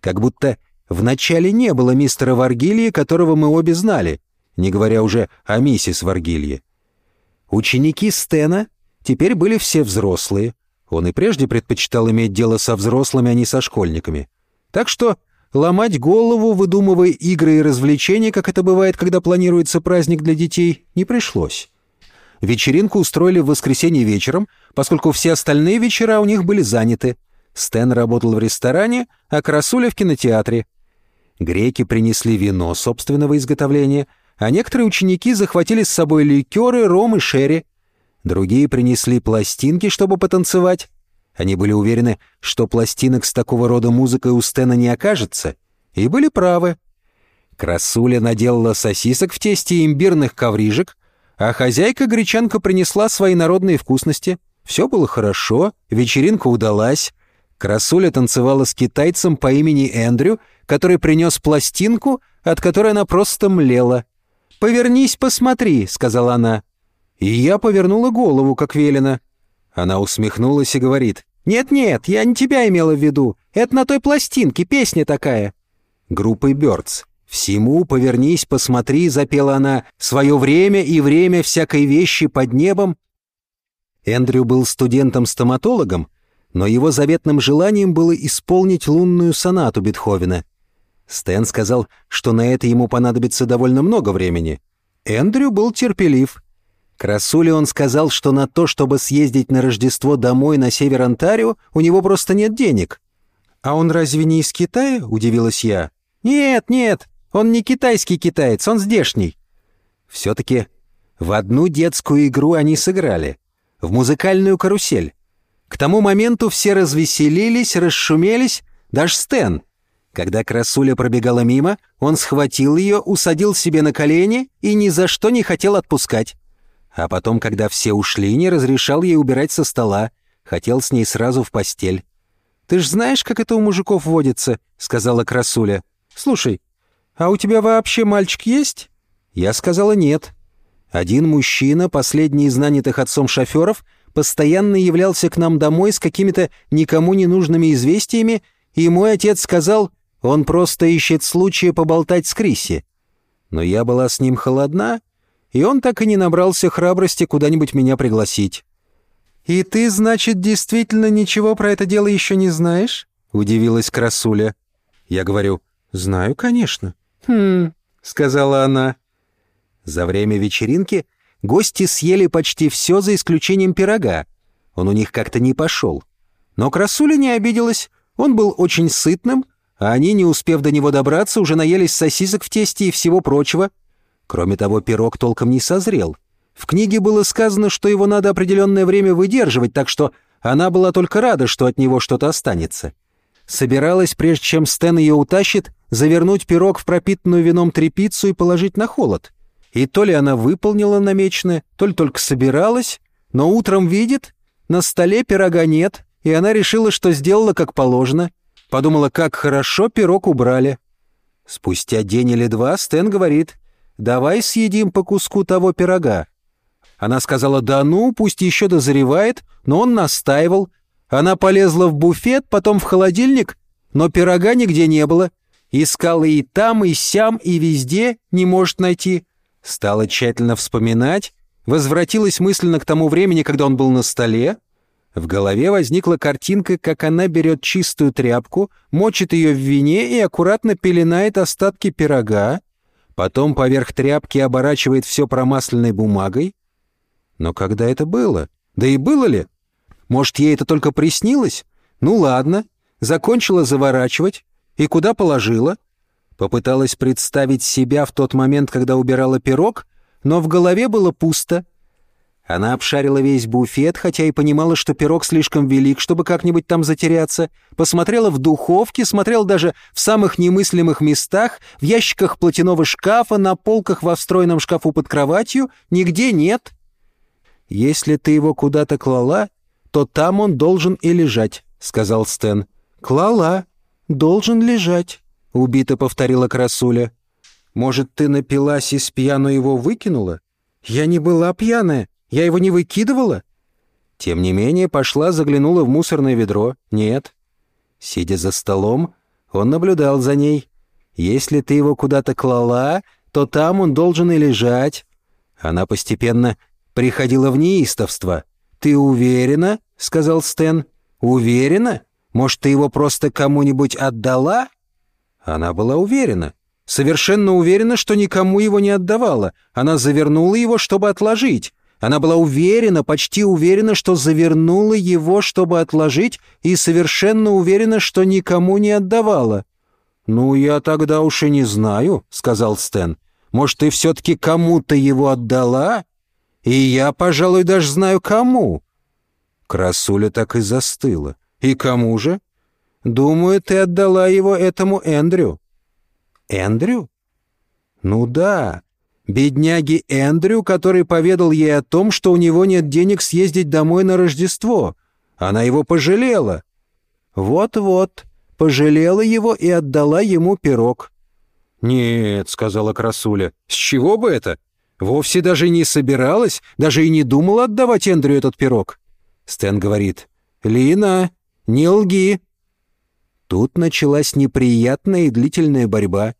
Как будто вначале не было мистера Варгилии, которого мы обе знали, не говоря уже о миссис Варгилье. Ученики Стена теперь были все взрослые. Он и прежде предпочитал иметь дело со взрослыми, а не со школьниками. Так что Ломать голову, выдумывая игры и развлечения, как это бывает, когда планируется праздник для детей, не пришлось. Вечеринку устроили в воскресенье вечером, поскольку все остальные вечера у них были заняты. Стэн работал в ресторане, а Красуля в кинотеатре. Греки принесли вино собственного изготовления, а некоторые ученики захватили с собой ликеры, ром и шерри. Другие принесли пластинки, чтобы потанцевать. Они были уверены, что пластинок с такого рода музыкой у Стена не окажется, и были правы. Красуля наделала сосисок в тесте имбирных коврижек, а хозяйка-гречанка принесла свои народные вкусности. Все было хорошо, вечеринка удалась. Красуля танцевала с китайцем по имени Эндрю, который принес пластинку, от которой она просто млела. «Повернись, посмотри», — сказала она. И я повернула голову, как велено. Она усмехнулась и говорит, «Нет-нет, я не тебя имела в виду. Это на той пластинке, песня такая». Группой Бёрдс. «Всему повернись, посмотри», — запела она, «свое время и время всякой вещи под небом». Эндрю был студентом-стоматологом, но его заветным желанием было исполнить лунную сонату Бетховена. Стэн сказал, что на это ему понадобится довольно много времени. Эндрю был терпелив — Красуле он сказал, что на то, чтобы съездить на Рождество домой на север Онтарио, у него просто нет денег. «А он разве не из Китая?» — удивилась я. «Нет, нет, он не китайский китаец, он здешний». Все-таки в одну детскую игру они сыграли. В музыкальную карусель. К тому моменту все развеселились, расшумелись, даже Стэн. Когда красуля пробегала мимо, он схватил ее, усадил себе на колени и ни за что не хотел отпускать. А потом, когда все ушли, не разрешал ей убирать со стола, хотел с ней сразу в постель. «Ты ж знаешь, как это у мужиков водится?» — сказала красуля. «Слушай, а у тебя вообще мальчик есть?» Я сказала «нет». Один мужчина, последний из нанятых отцом шоферов, постоянно являлся к нам домой с какими-то никому не нужными известиями, и мой отец сказал, он просто ищет случая поболтать с Криси. Но я была с ним холодна, и он так и не набрался храбрости куда-нибудь меня пригласить. «И ты, значит, действительно ничего про это дело еще не знаешь?» — удивилась Красуля. Я говорю, «Знаю, конечно». «Хм», — сказала она. За время вечеринки гости съели почти все за исключением пирога. Он у них как-то не пошел. Но Красуля не обиделась, он был очень сытным, а они, не успев до него добраться, уже наелись сосисок в тесте и всего прочего — Кроме того, пирог толком не созрел. В книге было сказано, что его надо определенное время выдерживать, так что она была только рада, что от него что-то останется. Собиралась, прежде чем Стэн ее утащит, завернуть пирог в пропитанную вином трепицу и положить на холод. И то ли она выполнила намеченное, то ли только собиралась, но утром видит, На столе пирога нет, и она решила, что сделала как положено. Подумала, как хорошо пирог убрали. Спустя день или два Стэн говорит, «Давай съедим по куску того пирога». Она сказала, «Да ну, пусть еще дозревает», но он настаивал. Она полезла в буфет, потом в холодильник, но пирога нигде не было. Искала и там, и сям, и везде, не может найти. Стала тщательно вспоминать, возвратилась мысленно к тому времени, когда он был на столе, в голове возникла картинка, как она берет чистую тряпку, мочит ее в вине и аккуратно пеленает остатки пирога, потом поверх тряпки оборачивает все промасленной бумагой. Но когда это было? Да и было ли? Может, ей это только приснилось? Ну ладно, закончила заворачивать. И куда положила? Попыталась представить себя в тот момент, когда убирала пирог, но в голове было пусто — она обшарила весь буфет, хотя и понимала, что пирог слишком велик, чтобы как-нибудь там затеряться. Посмотрела в духовке, смотрела даже в самых немыслимых местах, в ящиках платяного шкафа, на полках во встроенном шкафу под кроватью. Нигде нет. «Если ты его куда-то клала, то там он должен и лежать», — сказал Стэн. «Клала. Должен лежать», — убито повторила Красуля. «Может, ты напилась и с пьяну его выкинула?» «Я не была пьяная», я его не выкидывала?» Тем не менее, пошла, заглянула в мусорное ведро. Нет. Сидя за столом, он наблюдал за ней. «Если ты его куда-то клала, то там он должен и лежать». Она постепенно приходила в неистовство. «Ты уверена?» — сказал Стэн. «Уверена? Может, ты его просто кому-нибудь отдала?» Она была уверена. Совершенно уверена, что никому его не отдавала. Она завернула его, чтобы отложить. Она была уверена, почти уверена, что завернула его, чтобы отложить, и совершенно уверена, что никому не отдавала. «Ну, я тогда уж и не знаю», — сказал Стэн. «Может, ты все-таки кому-то его отдала? И я, пожалуй, даже знаю, кому». Красуля так и застыла. «И кому же?» «Думаю, ты отдала его этому Эндрю». «Эндрю?» «Ну да, Бедняги Эндрю, который поведал ей о том, что у него нет денег съездить домой на Рождество. Она его пожалела. Вот-вот, пожалела его и отдала ему пирог. «Нет», — сказала Красуля, — «с чего бы это? Вовсе даже не собиралась, даже и не думала отдавать Эндрю этот пирог». Стэн говорит, «Лина, не лги». Тут началась неприятная и длительная борьба.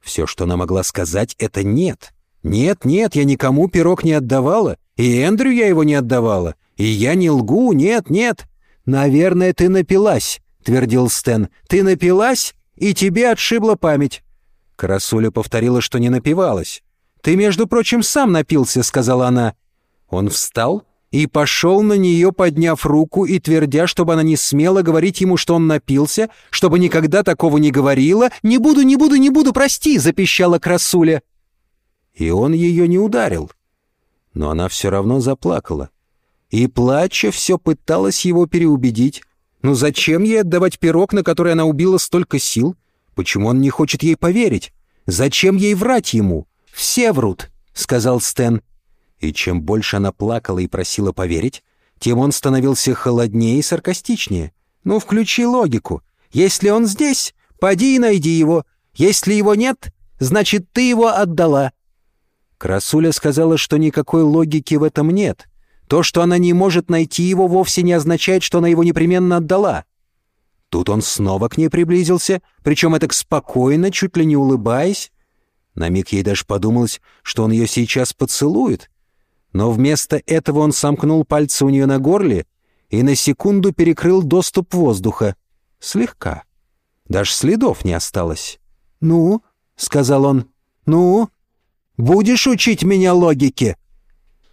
Все, что она могла сказать, это «нет». «Нет, нет, я никому пирог не отдавала, и Эндрю я его не отдавала, и я не лгу, нет, нет». «Наверное, ты напилась», — твердил Стэн. «Ты напилась, и тебе отшибла память». Красуля повторила, что не напивалась. «Ты, между прочим, сам напился», — сказала она. Он встал и пошел на нее, подняв руку и твердя, чтобы она не смела говорить ему, что он напился, чтобы никогда такого не говорила. «Не буду, не буду, не буду, прости!» — запищала Красуля и он ее не ударил. Но она все равно заплакала. И, плача, все пыталась его переубедить. Ну зачем ей отдавать пирог, на который она убила столько сил? Почему он не хочет ей поверить? Зачем ей врать ему? Все врут, сказал Стэн. И чем больше она плакала и просила поверить, тем он становился холоднее и саркастичнее. Ну, включи логику. Если он здесь, поди и найди его. Если его нет, значит, ты его отдала. Красуля сказала, что никакой логики в этом нет. То, что она не может найти его, вовсе не означает, что она его непременно отдала. Тут он снова к ней приблизился, причем это спокойно, чуть ли не улыбаясь. На миг ей даже подумалось, что он ее сейчас поцелует. Но вместо этого он сомкнул пальцы у нее на горле и на секунду перекрыл доступ воздуха. Слегка. Даже следов не осталось. «Ну?» — сказал он. «Ну?» Будешь учить меня логике?»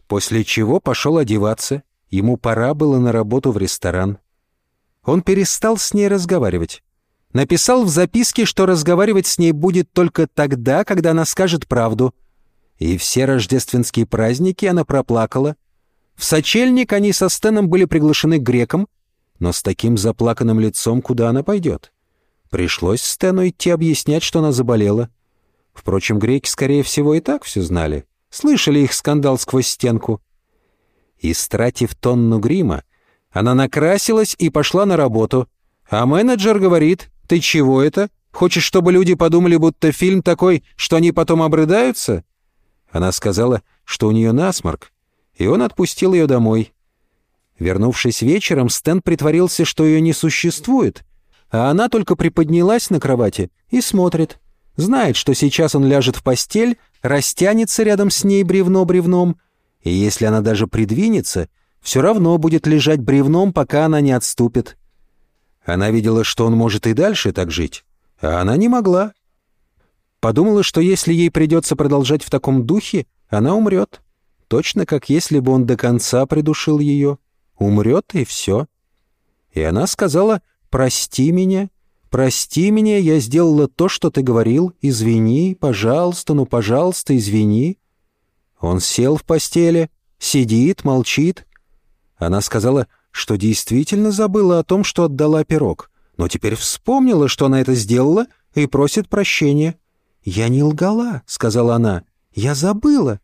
После чего пошел одеваться. Ему пора было на работу в ресторан. Он перестал с ней разговаривать. Написал в записке, что разговаривать с ней будет только тогда, когда она скажет правду. И все рождественские праздники она проплакала. В сочельник они со Стеном были приглашены к грекам, но с таким заплаканным лицом куда она пойдет? Пришлось Стену идти объяснять, что она заболела. Впрочем, греки, скорее всего, и так все знали. Слышали их скандал сквозь стенку. Истратив тонну грима, Она накрасилась и пошла на работу. А менеджер говорит, «Ты чего это? Хочешь, чтобы люди подумали, будто фильм такой, что они потом обрыдаются?» Она сказала, что у нее насморк, и он отпустил ее домой. Вернувшись вечером, Стэн притворился, что ее не существует, а она только приподнялась на кровати и смотрит. Знает, что сейчас он ляжет в постель, растянется рядом с ней бревно бревном, и если она даже придвинется, все равно будет лежать бревном, пока она не отступит. Она видела, что он может и дальше так жить, а она не могла. Подумала, что если ей придется продолжать в таком духе, она умрет. Точно как если бы он до конца придушил ее. Умрет и все. И она сказала «Прости меня, прости меня, я сделала то, что ты говорил, извини, пожалуйста, ну, пожалуйста, извини». Он сел в постели, сидит, молчит. Она сказала, что действительно забыла о том, что отдала пирог, но теперь вспомнила, что она это сделала, и просит прощения. «Я не лгала», — сказала она, — «я забыла».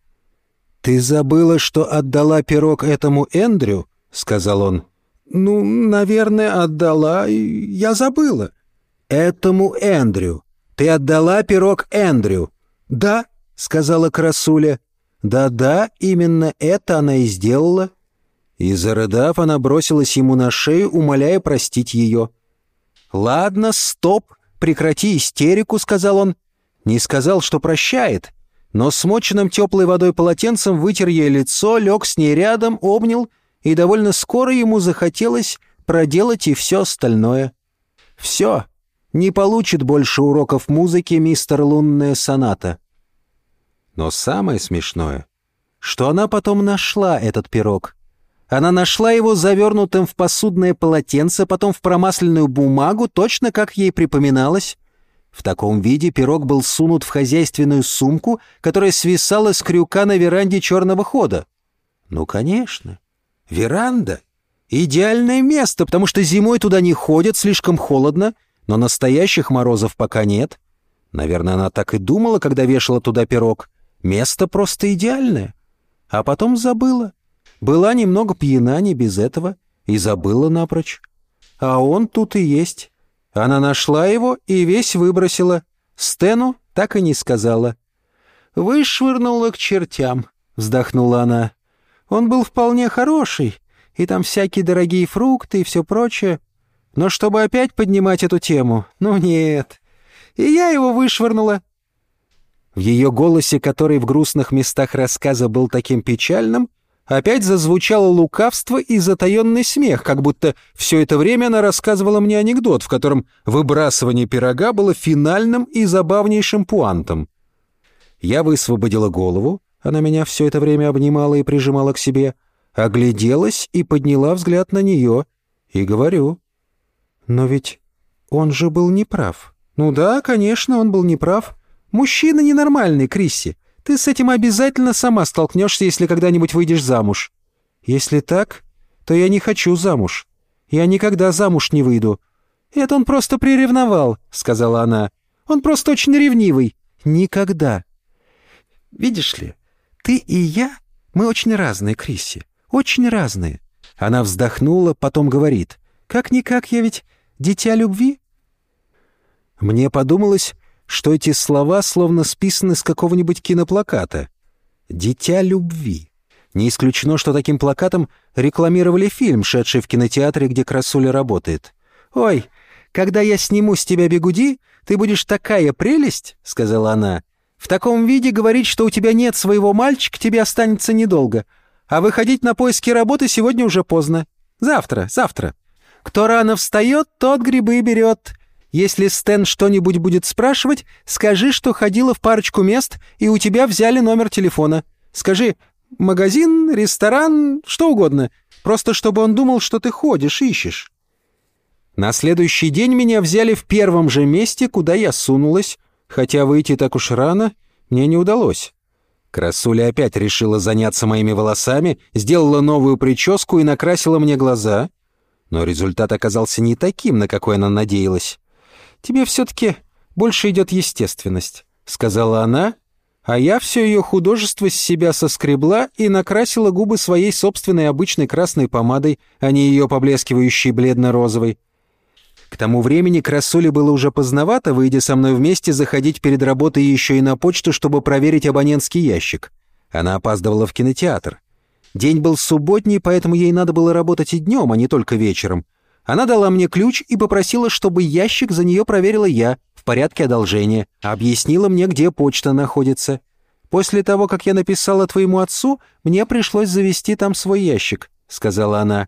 «Ты забыла, что отдала пирог этому Эндрю?» — сказал он. «Ну, наверное, отдала, я забыла». «Этому Эндрю. Ты отдала пирог Эндрю?» «Да», — сказала красуля. «Да-да, именно это она и сделала». И, зарыдав, она бросилась ему на шею, умоляя простить ее. «Ладно, стоп, прекрати истерику», — сказал он. Не сказал, что прощает, но смоченным теплой водой полотенцем вытер ей лицо, лег с ней рядом, обнял, и довольно скоро ему захотелось проделать и все остальное. Все, не получит больше уроков музыки мистер Лунная соната. Но самое смешное, что она потом нашла этот пирог. Она нашла его завернутым в посудное полотенце, потом в промасленную бумагу, точно как ей припоминалось. В таком виде пирог был сунут в хозяйственную сумку, которая свисала с крюка на веранде черного хода. Ну, конечно. Веранда — идеальное место, потому что зимой туда не ходят, слишком холодно, но настоящих морозов пока нет. Наверное, она так и думала, когда вешала туда пирог. Место просто идеальное. А потом забыла. Была немного пьяна, не без этого, и забыла напрочь. А он тут и есть. Она нашла его и весь выбросила. Стену так и не сказала. «Вышвырнула к чертям», — вздохнула она. «Он был вполне хороший, и там всякие дорогие фрукты и все прочее. Но чтобы опять поднимать эту тему, ну нет. И я его вышвырнула». В ее голосе, который в грустных местах рассказа был таким печальным, — Опять зазвучало лукавство и затаенный смех, как будто все это время она рассказывала мне анекдот, в котором выбрасывание пирога было финальным и забавнейшим пуантом. Я высвободила голову, она меня все это время обнимала и прижимала к себе, огляделась и подняла взгляд на нее, и говорю. «Но ведь он же был неправ». «Ну да, конечно, он был неправ. Мужчина ненормальный, Крисси. Ты с этим обязательно сама столкнешься, если когда-нибудь выйдешь замуж. Если так, то я не хочу замуж. Я никогда замуж не выйду. Это он просто приревновал, сказала она. Он просто очень ревнивый. Никогда. Видишь ли, ты и я, мы очень разные, Крисси. Очень разные. Она вздохнула, потом говорит. Как-никак я ведь дитя любви. Мне подумалось, что эти слова словно списаны с какого-нибудь киноплаката. «Дитя любви». Не исключено, что таким плакатом рекламировали фильм, шедший в кинотеатре, где Красуля работает. «Ой, когда я сниму с тебя бегуди, ты будешь такая прелесть», — сказала она. «В таком виде говорить, что у тебя нет своего мальчика, тебе останется недолго. А выходить на поиски работы сегодня уже поздно. Завтра, завтра. Кто рано встает, тот грибы берет. Если Стэн что-нибудь будет спрашивать, скажи, что ходила в парочку мест, и у тебя взяли номер телефона. Скажи «магазин», «ресторан», что угодно. Просто чтобы он думал, что ты ходишь, ищешь. На следующий день меня взяли в первом же месте, куда я сунулась, хотя выйти так уж рано мне не удалось. Красуля опять решила заняться моими волосами, сделала новую прическу и накрасила мне глаза. Но результат оказался не таким, на какой она надеялась тебе все-таки больше идет естественность», — сказала она, а я все ее художество с себя соскребла и накрасила губы своей собственной обычной красной помадой, а не ее поблескивающей бледно-розовой. К тому времени красуле было уже поздновато, выйдя со мной вместе, заходить перед работой еще и на почту, чтобы проверить абонентский ящик. Она опаздывала в кинотеатр. День был субботний, поэтому ей надо было работать и днем, а не только вечером. Она дала мне ключ и попросила, чтобы ящик за нее проверила я, в порядке одолжения, объяснила мне, где почта находится. После того, как я написала твоему отцу, мне пришлось завести там свой ящик», — сказала она.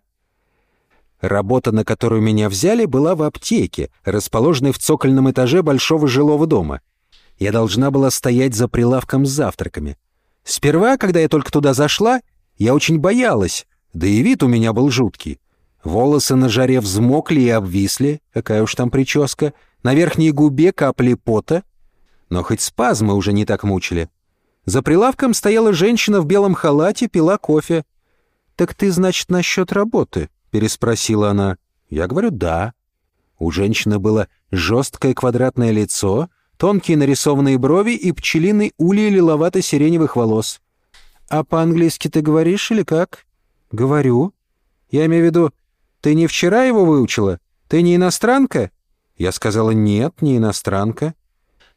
Работа, на которую меня взяли, была в аптеке, расположенной в цокольном этаже большого жилого дома. Я должна была стоять за прилавком с завтраками. Сперва, когда я только туда зашла, я очень боялась, да и вид у меня был жуткий. Волосы на жаре взмокли и обвисли, какая уж там прическа, на верхней губе капли пота, но хоть спазмы уже не так мучили. За прилавком стояла женщина в белом халате, пила кофе. «Так ты, значит, насчет работы?» — переспросила она. Я говорю «да». У женщины было жесткое квадратное лицо, тонкие нарисованные брови и пчелиный улей лиловато-сиреневых волос. «А по-английски ты говоришь или как?» «Говорю. Я имею в виду, ты не вчера его выучила? Ты не иностранка?» Я сказала «нет, не иностранка».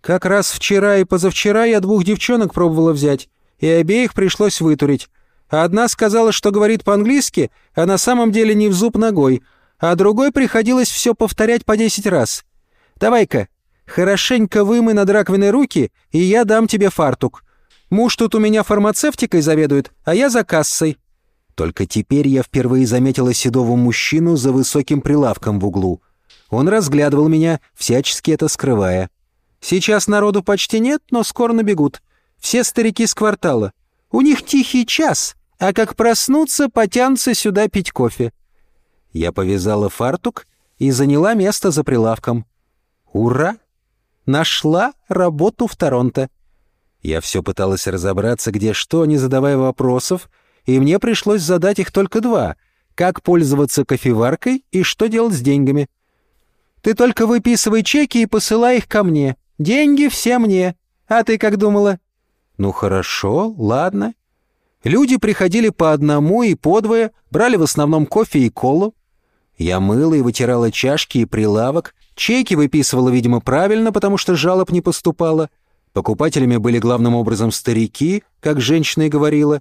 Как раз вчера и позавчера я двух девчонок пробовала взять, и обеих пришлось вытурить. Одна сказала, что говорит по-английски, а на самом деле не в зуб ногой, а другой приходилось все повторять по десять раз. «Давай-ка, хорошенько вымой над раковиной руки, и я дам тебе фартук. Муж тут у меня фармацевтикой заведует, а я за кассой». Только теперь я впервые заметила седого мужчину за высоким прилавком в углу — он разглядывал меня, всячески это скрывая. «Сейчас народу почти нет, но скоро набегут. Все старики с квартала. У них тихий час, а как проснутся, потянутся сюда пить кофе». Я повязала фартук и заняла место за прилавком. «Ура! Нашла работу в Торонто!» Я все пыталась разобраться, где что, не задавая вопросов, и мне пришлось задать их только два — как пользоваться кофеваркой и что делать с деньгами. Ты только выписывай чеки и посылай их ко мне. Деньги все мне. А ты как думала?» «Ну хорошо, ладно». Люди приходили по одному и по двое, брали в основном кофе и колу. Я мыла и вытирала чашки и прилавок, чеки выписывала, видимо, правильно, потому что жалоб не поступало. Покупателями были главным образом старики, как женщина и говорила.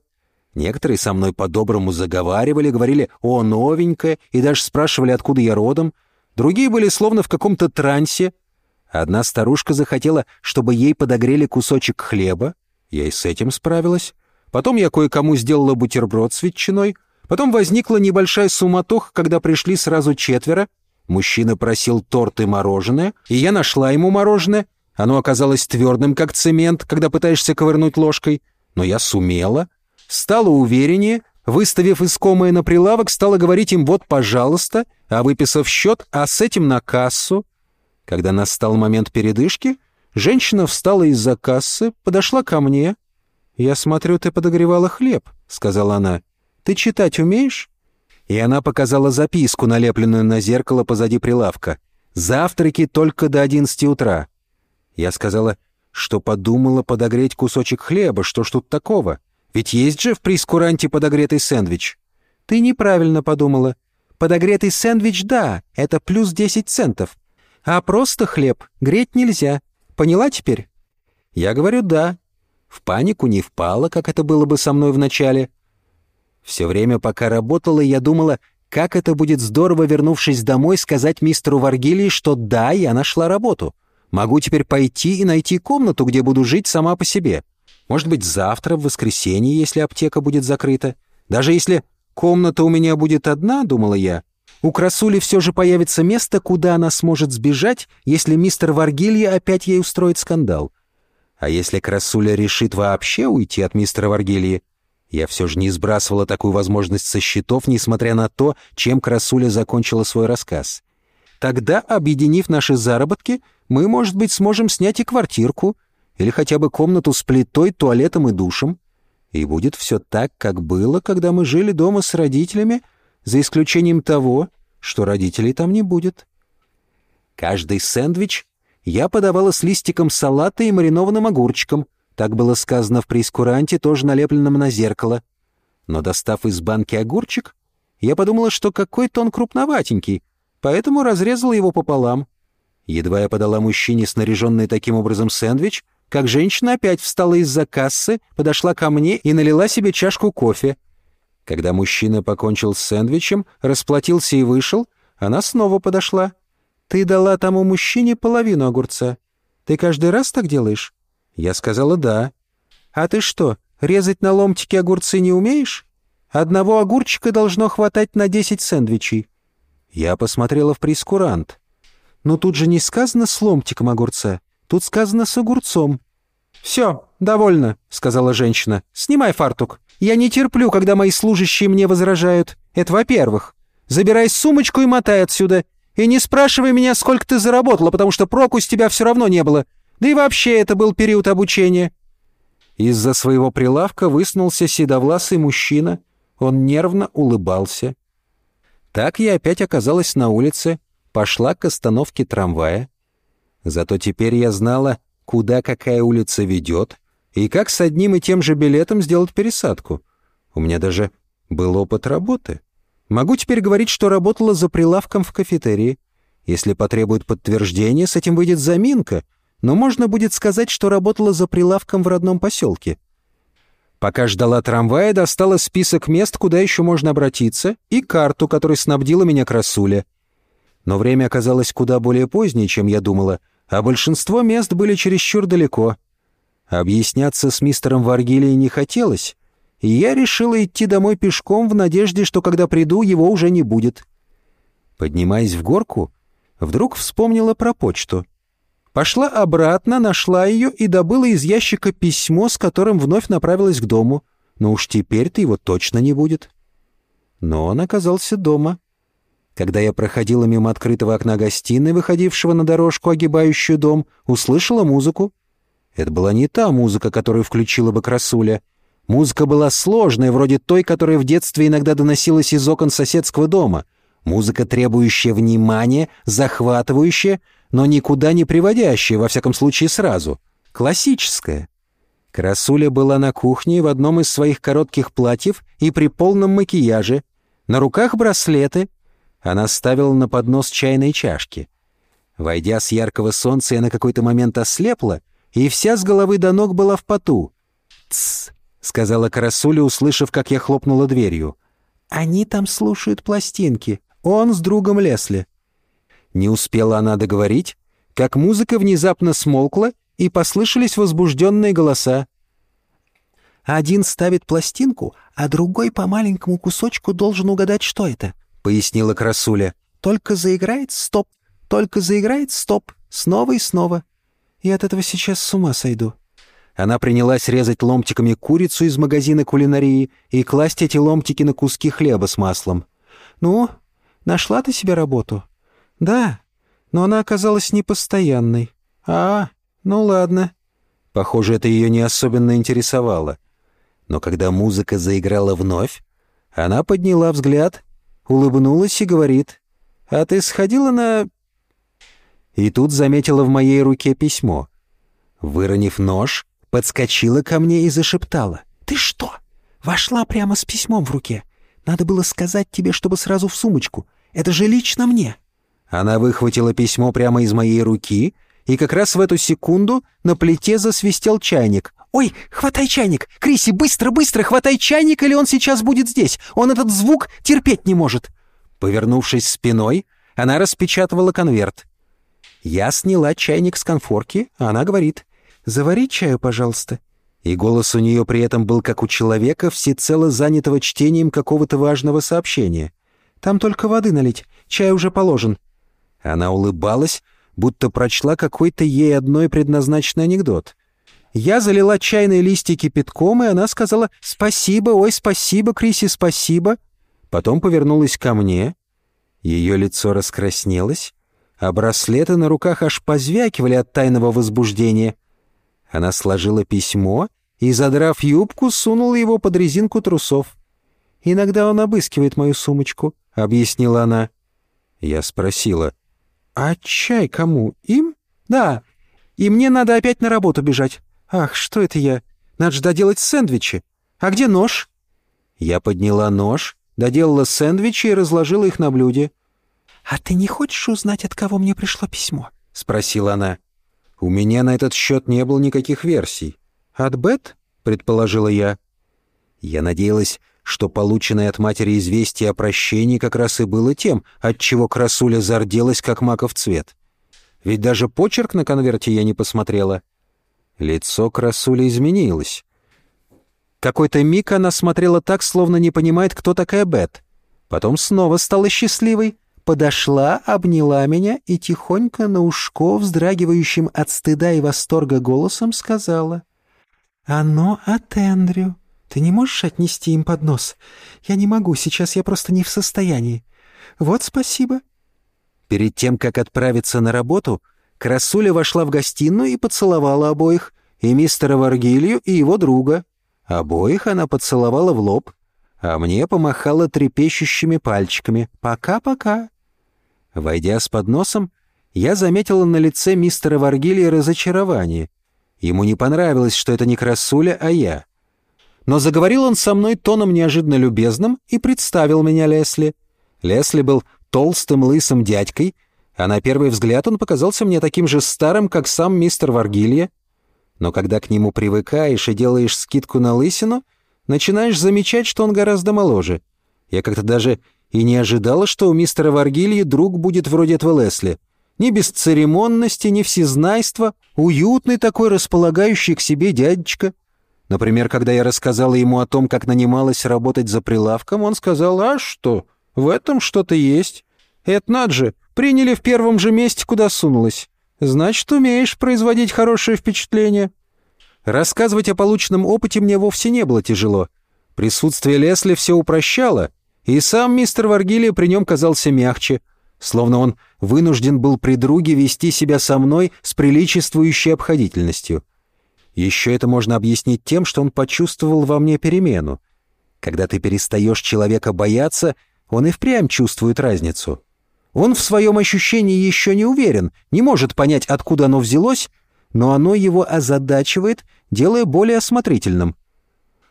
Некоторые со мной по-доброму заговаривали, говорили «О, новенькая», и даже спрашивали, откуда я родом — Другие были словно в каком-то трансе. Одна старушка захотела, чтобы ей подогрели кусочек хлеба. Я и с этим справилась. Потом я кое-кому сделала бутерброд с ветчиной. Потом возникла небольшая суматоха, когда пришли сразу четверо. Мужчина просил торт и мороженое, и я нашла ему мороженое. Оно оказалось твердым, как цемент, когда пытаешься ковырнуть ложкой. Но я сумела. Стала увереннее, выставив искомое на прилавок, стала говорить им «вот, пожалуйста», а выписав счет, а с этим на кассу. Когда настал момент передышки, женщина встала из-за кассы, подошла ко мне. «Я смотрю, ты подогревала хлеб», — сказала она. «Ты читать умеешь?» И она показала записку, налепленную на зеркало позади прилавка. «Завтраки только до одиннадцати утра». Я сказала, что подумала подогреть кусочек хлеба, что ж тут такого? Ведь есть же в прескуранте подогретый сэндвич. Ты неправильно подумала. Подогретый сэндвич — да, это плюс 10 центов. А просто хлеб греть нельзя. Поняла теперь? Я говорю «да». В панику не впала, как это было бы со мной вначале. Все время, пока работала, я думала, как это будет здорово, вернувшись домой, сказать мистеру Варгилии, что да, я нашла работу. Могу теперь пойти и найти комнату, где буду жить сама по себе. Может быть, завтра, в воскресенье, если аптека будет закрыта. Даже если «Комната у меня будет одна», — думала я. «У красули все же появится место, куда она сможет сбежать, если мистер Варгилья опять ей устроит скандал. А если красуля решит вообще уйти от мистера Варгильи? Я все же не сбрасывала такую возможность со счетов, несмотря на то, чем красуля закончила свой рассказ. Тогда, объединив наши заработки, мы, может быть, сможем снять и квартирку, или хотя бы комнату с плитой, туалетом и душем и будет все так, как было, когда мы жили дома с родителями, за исключением того, что родителей там не будет. Каждый сэндвич я подавала с листиком салата и маринованным огурчиком, Так было сказано в прейскуранте, тоже налепленном на зеркало. Но достав из банки огурчик, я подумала, что какой-то он крупноватенький, поэтому разрезала его пополам. Едва я подала мужчине снаряженный таким образом сэндвич, как женщина опять встала из-за кассы, подошла ко мне и налила себе чашку кофе. Когда мужчина покончил с сэндвичем, расплатился и вышел, она снова подошла. «Ты дала тому мужчине половину огурца. Ты каждый раз так делаешь?» Я сказала «да». «А ты что, резать на ломтики огурцы не умеешь? Одного огурчика должно хватать на десять сэндвичей». Я посмотрела в прескурант. «Но тут же не сказано с ломтиком огурца, тут сказано с огурцом». «Все, довольно», — сказала женщина. «Снимай фартук. Я не терплю, когда мои служащие мне возражают. Это во-первых. Забирай сумочку и мотай отсюда. И не спрашивай меня, сколько ты заработала, потому что проку с тебя все равно не было. Да и вообще это был период обучения». Из-за своего прилавка высунулся седовласый мужчина. Он нервно улыбался. Так я опять оказалась на улице, пошла к остановке трамвая. Зато теперь я знала, куда какая улица ведет, и как с одним и тем же билетом сделать пересадку. У меня даже был опыт работы. Могу теперь говорить, что работала за прилавком в кафетерии. Если потребует подтверждения, с этим выйдет заминка, но можно будет сказать, что работала за прилавком в родном поселке. Пока ждала трамвая, достала список мест, куда еще можно обратиться, и карту, которой снабдила меня красуля. Но время оказалось куда более позднее, чем я думала, а большинство мест были чересчур далеко. Объясняться с мистером Варгилией не хотелось, и я решила идти домой пешком в надежде, что когда приду, его уже не будет. Поднимаясь в горку, вдруг вспомнила про почту. Пошла обратно, нашла ее и добыла из ящика письмо, с которым вновь направилась к дому. Но уж теперь-то его точно не будет. Но он оказался дома. Когда я проходила мимо открытого окна гостиной, выходившего на дорожку, огибающую дом, услышала музыку. Это была не та музыка, которую включила бы красуля — Музыка была сложная, вроде той, которая в детстве иногда доносилась из окон соседского дома. Музыка, требующая внимания, захватывающая, но никуда не приводящая, во всяком случае, сразу. Классическая. Красуля была на кухне в одном из своих коротких платьев и при полном макияже. На руках браслеты. Она ставила на поднос чайной чашки. Войдя с яркого солнца, я на какой-то момент ослепла, и вся с головы до ног была в поту. «Тссс!» сказала Карасуля, услышав, как я хлопнула дверью. «Они там слушают пластинки. Он с другом Лесли». Не успела она договорить, как музыка внезапно смолкла, и послышались возбужденные голоса. «Один ставит пластинку, а другой по маленькому кусочку должен угадать, что это», — пояснила Красуля. «Только заиграет — стоп, только заиграет — стоп, снова и снова. Я от этого сейчас с ума сойду». Она принялась резать ломтиками курицу из магазина кулинарии и класть эти ломтики на куски хлеба с маслом. «Ну, нашла ты себе работу?» «Да, но она оказалась непостоянной». «А, ну ладно». Похоже, это ее не особенно интересовало. Но когда музыка заиграла вновь, она подняла взгляд, улыбнулась и говорит, «А ты сходила на...» И тут заметила в моей руке письмо. Выронив нож, подскочила ко мне и зашептала. «Ты что? Вошла прямо с письмом в руке. Надо было сказать тебе, чтобы сразу в сумочку. Это же лично мне». Она выхватила письмо прямо из моей руки, и как раз в эту секунду на плите засвистел чайник. «Ой, хватай чайник! Криси, быстро, быстро, хватай чайник, или он сейчас будет здесь! Он этот звук терпеть не может!» Повернувшись спиной, она распечатывала конверт. Я сняла чайник с конфорки, а она говорит. «Завари чаю, пожалуйста». И голос у нее при этом был как у человека, всецело занятого чтением какого-то важного сообщения. «Там только воды налить, чай уже положен». Она улыбалась, будто прочла какой-то ей одной предназначенный анекдот. Я залила чайные листья кипятком, и она сказала «Спасибо, ой, спасибо, Криси, спасибо». Потом повернулась ко мне. Ее лицо раскраснелось, а браслеты на руках аж позвякивали от тайного возбуждения — она сложила письмо и, задрав юбку, сунула его под резинку трусов. «Иногда он обыскивает мою сумочку», — объяснила она. Я спросила, «А чай кому? Им?» «Да. И мне надо опять на работу бежать. «Ах, что это я? Надо же доделать сэндвичи. А где нож?» Я подняла нож, доделала сэндвичи и разложила их на блюде. «А ты не хочешь узнать, от кого мне пришло письмо?» — спросила она. У меня на этот счет не было никаких версий. «От Бет?» — предположила я. Я надеялась, что полученное от матери известие о прощении как раз и было тем, от чего красуля зарделась, как маков цвет. Ведь даже почерк на конверте я не посмотрела. Лицо красули изменилось. Какой-то миг она смотрела так, словно не понимает, кто такая Бет. Потом снова стала счастливой, подошла, обняла меня и тихонько на ушко, вздрагивающим от стыда и восторга голосом, сказала «Оно от Эндрю. Ты не можешь отнести им поднос? Я не могу, сейчас я просто не в состоянии. Вот спасибо». Перед тем, как отправиться на работу, Красуля вошла в гостиную и поцеловала обоих, и мистера Варгилью, и его друга. Обоих она поцеловала в лоб, а мне помахала трепещущими пальчиками. «Пока-пока». Войдя с подносом, я заметила на лице мистера Варгилия разочарование. Ему не понравилось, что это не Красуля, а я. Но заговорил он со мной тоном неожиданно любезным и представил меня Лесли. Лесли был толстым лысым дядькой, а на первый взгляд он показался мне таким же старым, как сам мистер Варгилья. Но когда к нему привыкаешь и делаешь скидку на лысину, начинаешь замечать, что он гораздо моложе. Я как-то даже и не ожидала, что у мистера Варгильи друг будет вроде этого Лесли. Ни бесцеремонности, ни всезнайства, уютный такой располагающий к себе дядечка. Например, когда я рассказала ему о том, как нанималась работать за прилавком, он сказал, «А что, в этом что-то есть. Это надо же, приняли в первом же месте, куда сунулась. Значит, умеешь производить хорошее впечатление». Рассказывать о полученном опыте мне вовсе не было тяжело. Присутствие Лесли все упрощало, и сам мистер Варгилия при нем казался мягче, словно он вынужден был при друге вести себя со мной с приличествующей обходительностью. Еще это можно объяснить тем, что он почувствовал во мне перемену. Когда ты перестаешь человека бояться, он и впрямь чувствует разницу. Он в своем ощущении еще не уверен, не может понять, откуда оно взялось, но оно его озадачивает, делая более осмотрительным.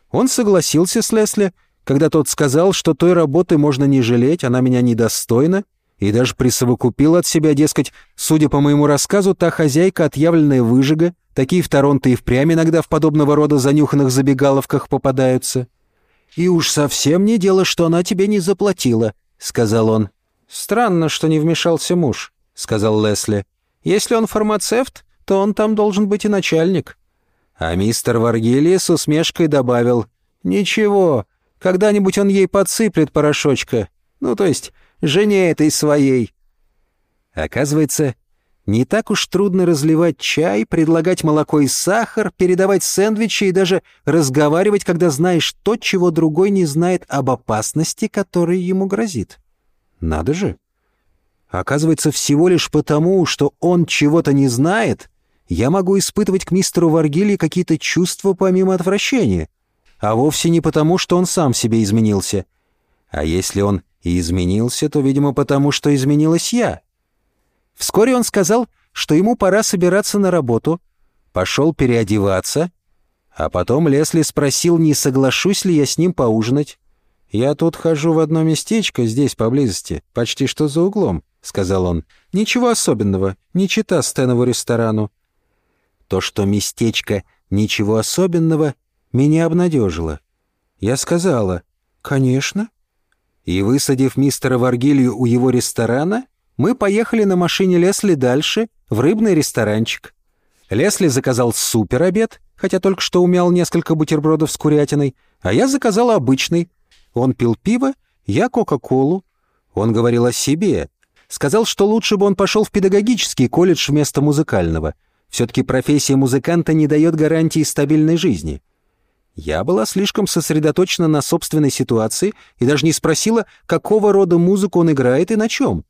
Он согласился с Лесли, когда тот сказал, что той работы можно не жалеть, она меня недостойна, и даже присовокупил от себя, дескать, судя по моему рассказу, та хозяйка отъявленная выжига, такие в Торонто и впрямь иногда в подобного рода занюханных забегаловках попадаются. «И уж совсем не дело, что она тебе не заплатила», — сказал он. «Странно, что не вмешался муж», — сказал Лесли. «Если он фармацевт, то он там должен быть и начальник». А мистер Варгилия с усмешкой добавил, «Ничего, когда-нибудь он ей подсыплет порошочка. Ну, то есть, жене этой своей. Оказывается, не так уж трудно разливать чай, предлагать молоко и сахар, передавать сэндвичи и даже разговаривать, когда знаешь то, чего другой не знает об опасности, которая ему грозит. Надо же. Оказывается, всего лишь потому, что он чего-то не знает, я могу испытывать к мистеру Варгилии какие-то чувства помимо отвращения а вовсе не потому, что он сам себе изменился. А если он и изменился, то, видимо, потому, что изменилась я. Вскоре он сказал, что ему пора собираться на работу, пошел переодеваться, а потом Лесли спросил, не соглашусь ли я с ним поужинать. «Я тут хожу в одно местечко здесь, поблизости, почти что за углом», — сказал он. «Ничего особенного, не чита Стэнову ресторану». То, что местечко «ничего особенного» меня обнадежило. Я сказала «Конечно». И, высадив мистера Варгилию у его ресторана, мы поехали на машине Лесли дальше, в рыбный ресторанчик. Лесли заказал супер обед, хотя только что умял несколько бутербродов с курятиной, а я заказала обычный. Он пил пиво, я кока-колу. Он говорил о себе. Сказал, что лучше бы он пошел в педагогический колледж вместо музыкального. Все-таки профессия музыканта не дает гарантии стабильной жизни. Я была слишком сосредоточена на собственной ситуации и даже не спросила, какого рода музыку он играет и на чем.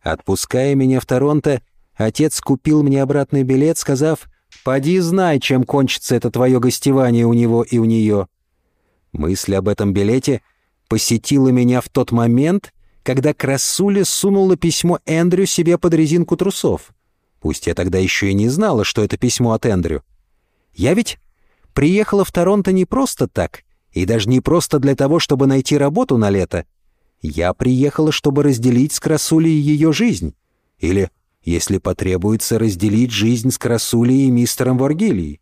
Отпуская меня в Торонто, отец купил мне обратный билет, сказав «Поди знай, чем кончится это твое гостевание у него и у нее». Мысль об этом билете посетила меня в тот момент, когда Красуля сунула письмо Эндрю себе под резинку трусов. Пусть я тогда еще и не знала, что это письмо от Эндрю. Я ведь приехала в Торонто не просто так, и даже не просто для того, чтобы найти работу на лето. Я приехала, чтобы разделить с Красулей ее жизнь. Или, если потребуется, разделить жизнь с Красулей и мистером Варгилией.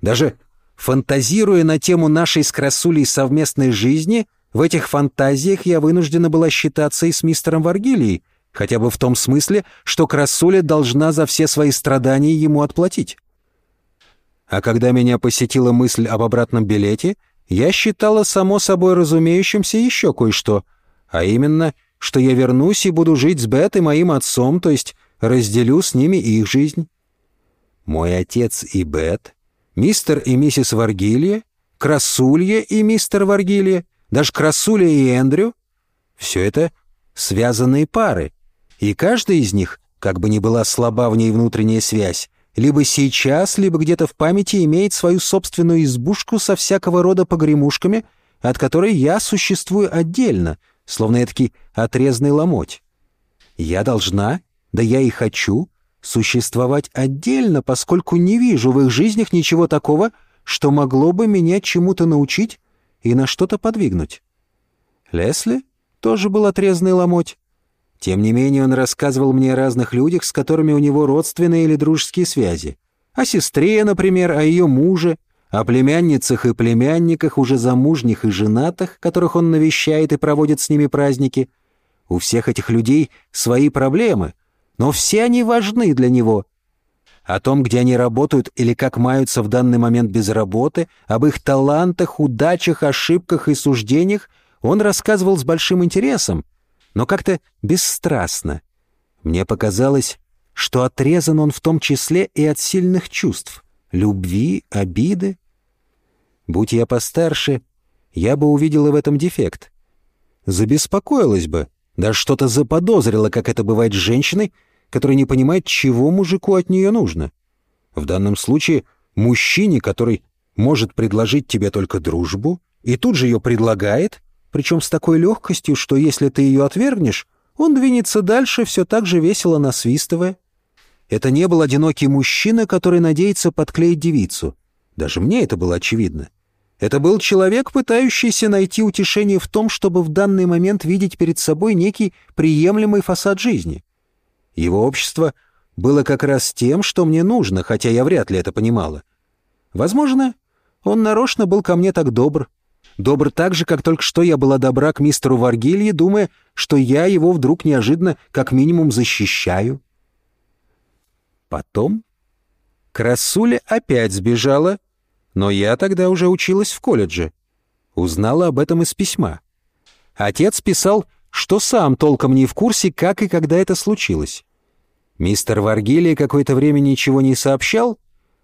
Даже фантазируя на тему нашей с Красулей совместной жизни, в этих фантазиях я вынуждена была считаться и с мистером Варгилией, хотя бы в том смысле, что Красуля должна за все свои страдания ему отплатить. А когда меня посетила мысль об обратном билете, я считала само собой разумеющимся еще кое-что, а именно, что я вернусь и буду жить с Бет и моим отцом, то есть разделю с ними их жизнь. Мой отец и Бет, мистер и миссис Варгилья, Красулья и мистер Варгилья, даже Красуля и Эндрю — все это связанные пары, и каждая из них, как бы ни была слаба в ней внутренняя связь, либо сейчас, либо где-то в памяти имеет свою собственную избушку со всякого рода погремушками, от которой я существую отдельно, словно эдакий отрезанный ломоть. Я должна, да я и хочу, существовать отдельно, поскольку не вижу в их жизнях ничего такого, что могло бы меня чему-то научить и на что-то подвигнуть. Лесли тоже был отрезанный ломоть. Тем не менее, он рассказывал мне о разных людях, с которыми у него родственные или дружеские связи. О сестре, например, о ее муже, о племянницах и племянниках, уже замужних и женатых, которых он навещает и проводит с ними праздники. У всех этих людей свои проблемы, но все они важны для него. О том, где они работают или как маются в данный момент без работы, об их талантах, удачах, ошибках и суждениях он рассказывал с большим интересом, но как-то бесстрастно. Мне показалось, что отрезан он в том числе и от сильных чувств — любви, обиды. Будь я постарше, я бы увидела в этом дефект. Забеспокоилась бы, даже что-то заподозрила, как это бывает с женщиной, которая не понимает, чего мужику от нее нужно. В данном случае мужчине, который может предложить тебе только дружбу, и тут же ее предлагает, причем с такой легкостью, что если ты ее отвергнешь, он двинется дальше, все так же весело насвистывая. Это не был одинокий мужчина, который надеется подклеить девицу. Даже мне это было очевидно. Это был человек, пытающийся найти утешение в том, чтобы в данный момент видеть перед собой некий приемлемый фасад жизни. Его общество было как раз тем, что мне нужно, хотя я вряд ли это понимала. Возможно, он нарочно был ко мне так добр, Добр так же, как только что я была добра к мистеру Варгилье, думая, что я его вдруг неожиданно как минимум защищаю. Потом Красуля опять сбежала, но я тогда уже училась в колледже. Узнала об этом из письма. Отец писал, что сам толком не в курсе, как и когда это случилось. Мистер Варгилия какое-то время ничего не сообщал,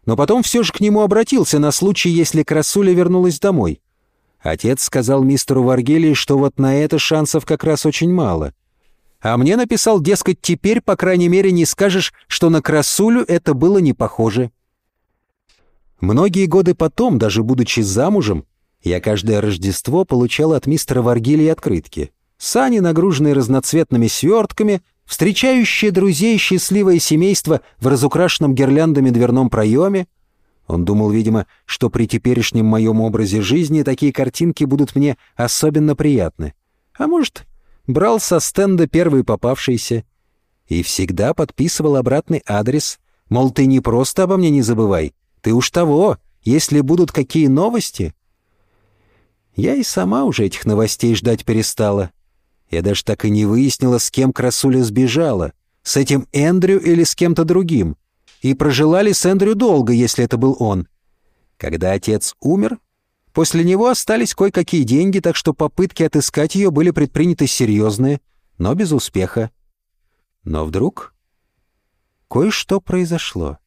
но потом все же к нему обратился на случай, если Красуля вернулась домой. Отец сказал мистеру Варгелии, что вот на это шансов как раз очень мало. А мне написал, дескать, теперь, по крайней мере, не скажешь, что на красулю это было не похоже. Многие годы потом, даже будучи замужем, я каждое Рождество получал от мистера Варгелии открытки. Сани, нагруженные разноцветными свертками, встречающие друзей счастливое семейство в разукрашенном гирляндами дверном проеме, он думал, видимо, что при теперешнем моем образе жизни такие картинки будут мне особенно приятны. А может, брал со стенда первый попавшийся. И всегда подписывал обратный адрес. Мол, ты не просто обо мне не забывай, ты уж того, если будут какие новости. Я и сама уже этих новостей ждать перестала. Я даже так и не выяснила, с кем красуля сбежала. С этим Эндрю или с кем-то другим и прожила ли с Эндрю долго, если это был он. Когда отец умер, после него остались кое-какие деньги, так что попытки отыскать ее были предприняты серьезные, но без успеха. Но вдруг кое-что произошло.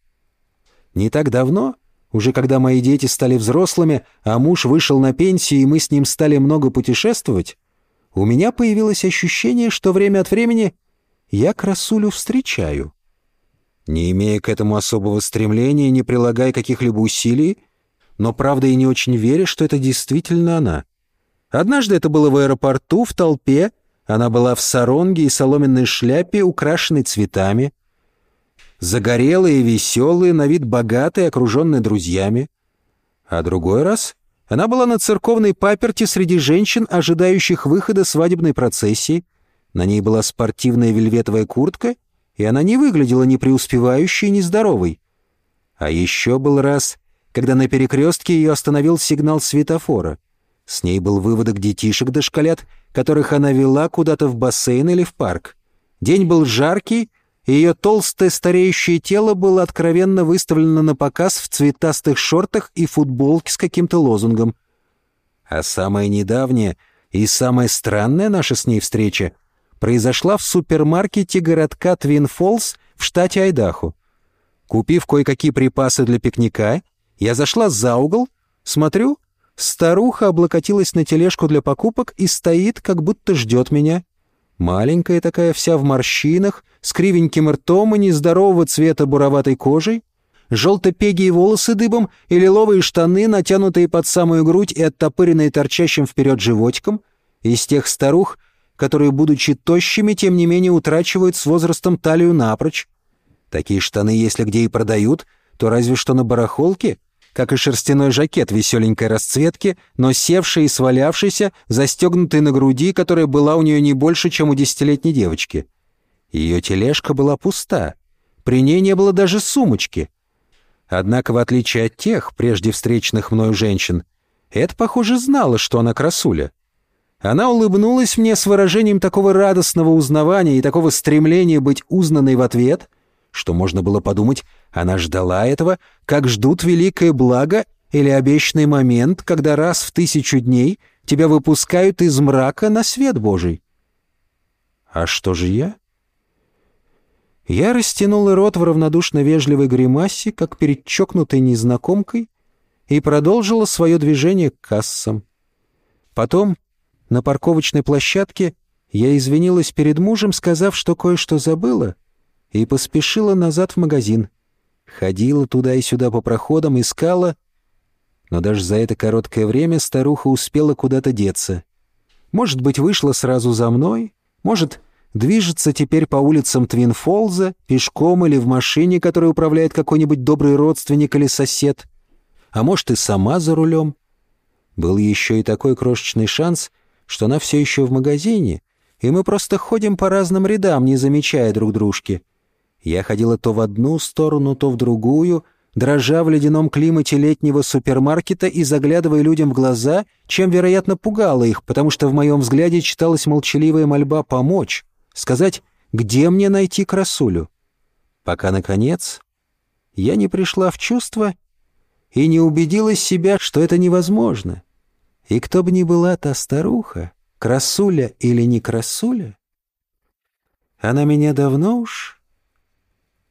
Не так давно, уже когда мои дети стали взрослыми, а муж вышел на пенсию, и мы с ним стали много путешествовать, у меня появилось ощущение, что время от времени я красулю встречаю не имея к этому особого стремления, не прилагая каких-либо усилий, но правда и не очень веря, что это действительно она. Однажды это было в аэропорту, в толпе, она была в саронге и соломенной шляпе, украшенной цветами. Загорелые, веселые, на вид богатые, окруженные друзьями. А другой раз она была на церковной паперти среди женщин, ожидающих выхода свадебной процессии. На ней была спортивная вельветовая куртка, и она не выглядела ни преуспевающей, ни здоровой. А еще был раз, когда на перекрестке ее остановил сигнал светофора. С ней был выводок детишек-дошколят, которых она вела куда-то в бассейн или в парк. День был жаркий, ее толстое стареющее тело было откровенно выставлено на показ в цветастых шортах и футболке с каким-то лозунгом. А самое недавнее и самая странная наша с ней встреча произошла в супермаркете городка Твин Фолс в штате Айдахо. Купив кое-какие припасы для пикника, я зашла за угол, смотрю, старуха облокотилась на тележку для покупок и стоит, как будто ждет меня. Маленькая такая, вся в морщинах, с кривеньким ртом и нездорового цвета буроватой кожей, желто-пегие волосы дыбом и лиловые штаны, натянутые под самую грудь и оттопыренные торчащим вперед животиком, из тех старух, которые, будучи тощими, тем не менее утрачивают с возрастом талию напрочь. Такие штаны, если где и продают, то разве что на барахолке — как и шерстяной жакет веселенькой расцветки, но севший и свалявшийся, застегнутый на груди, которая была у нее не больше, чем у десятилетней девочки. Ее тележка была пуста. При ней не было даже сумочки. Однако, в отличие от тех, прежде встречных мною женщин, Эд, похоже, знала, что она красуля. Она улыбнулась мне с выражением такого радостного узнавания и такого стремления быть узнанной в ответ, что можно было подумать, она ждала этого, как ждут великое благо или обещанный момент, когда раз в тысячу дней тебя выпускают из мрака на свет Божий. А что же я? Я растянул рот в равнодушно вежливой гримасе, как перед чокнутой незнакомкой, и продолжила свое движение к кассам. Потом, на парковочной площадке, я извинилась перед мужем, сказав, что кое-что забыла, и поспешила назад в магазин — Ходила туда и сюда по проходам, искала. Но даже за это короткое время старуха успела куда-то деться. Может быть, вышла сразу за мной, может, движется теперь по улицам Твинфолза, пешком или в машине, которой управляет какой-нибудь добрый родственник или сосед. А может, и сама за рулем. Был еще и такой крошечный шанс, что она все еще в магазине, и мы просто ходим по разным рядам, не замечая друг дружки. Я ходила то в одну сторону, то в другую, дрожа в ледяном климате летнего супермаркета и заглядывая людям в глаза, чем, вероятно, пугала их, потому что в моем взгляде читалась молчаливая мольба помочь, сказать, где мне найти красулю. Пока, наконец, я не пришла в чувство и не убедила себя, что это невозможно. И кто бы ни была та старуха, красуля или не красуля, она меня давно уж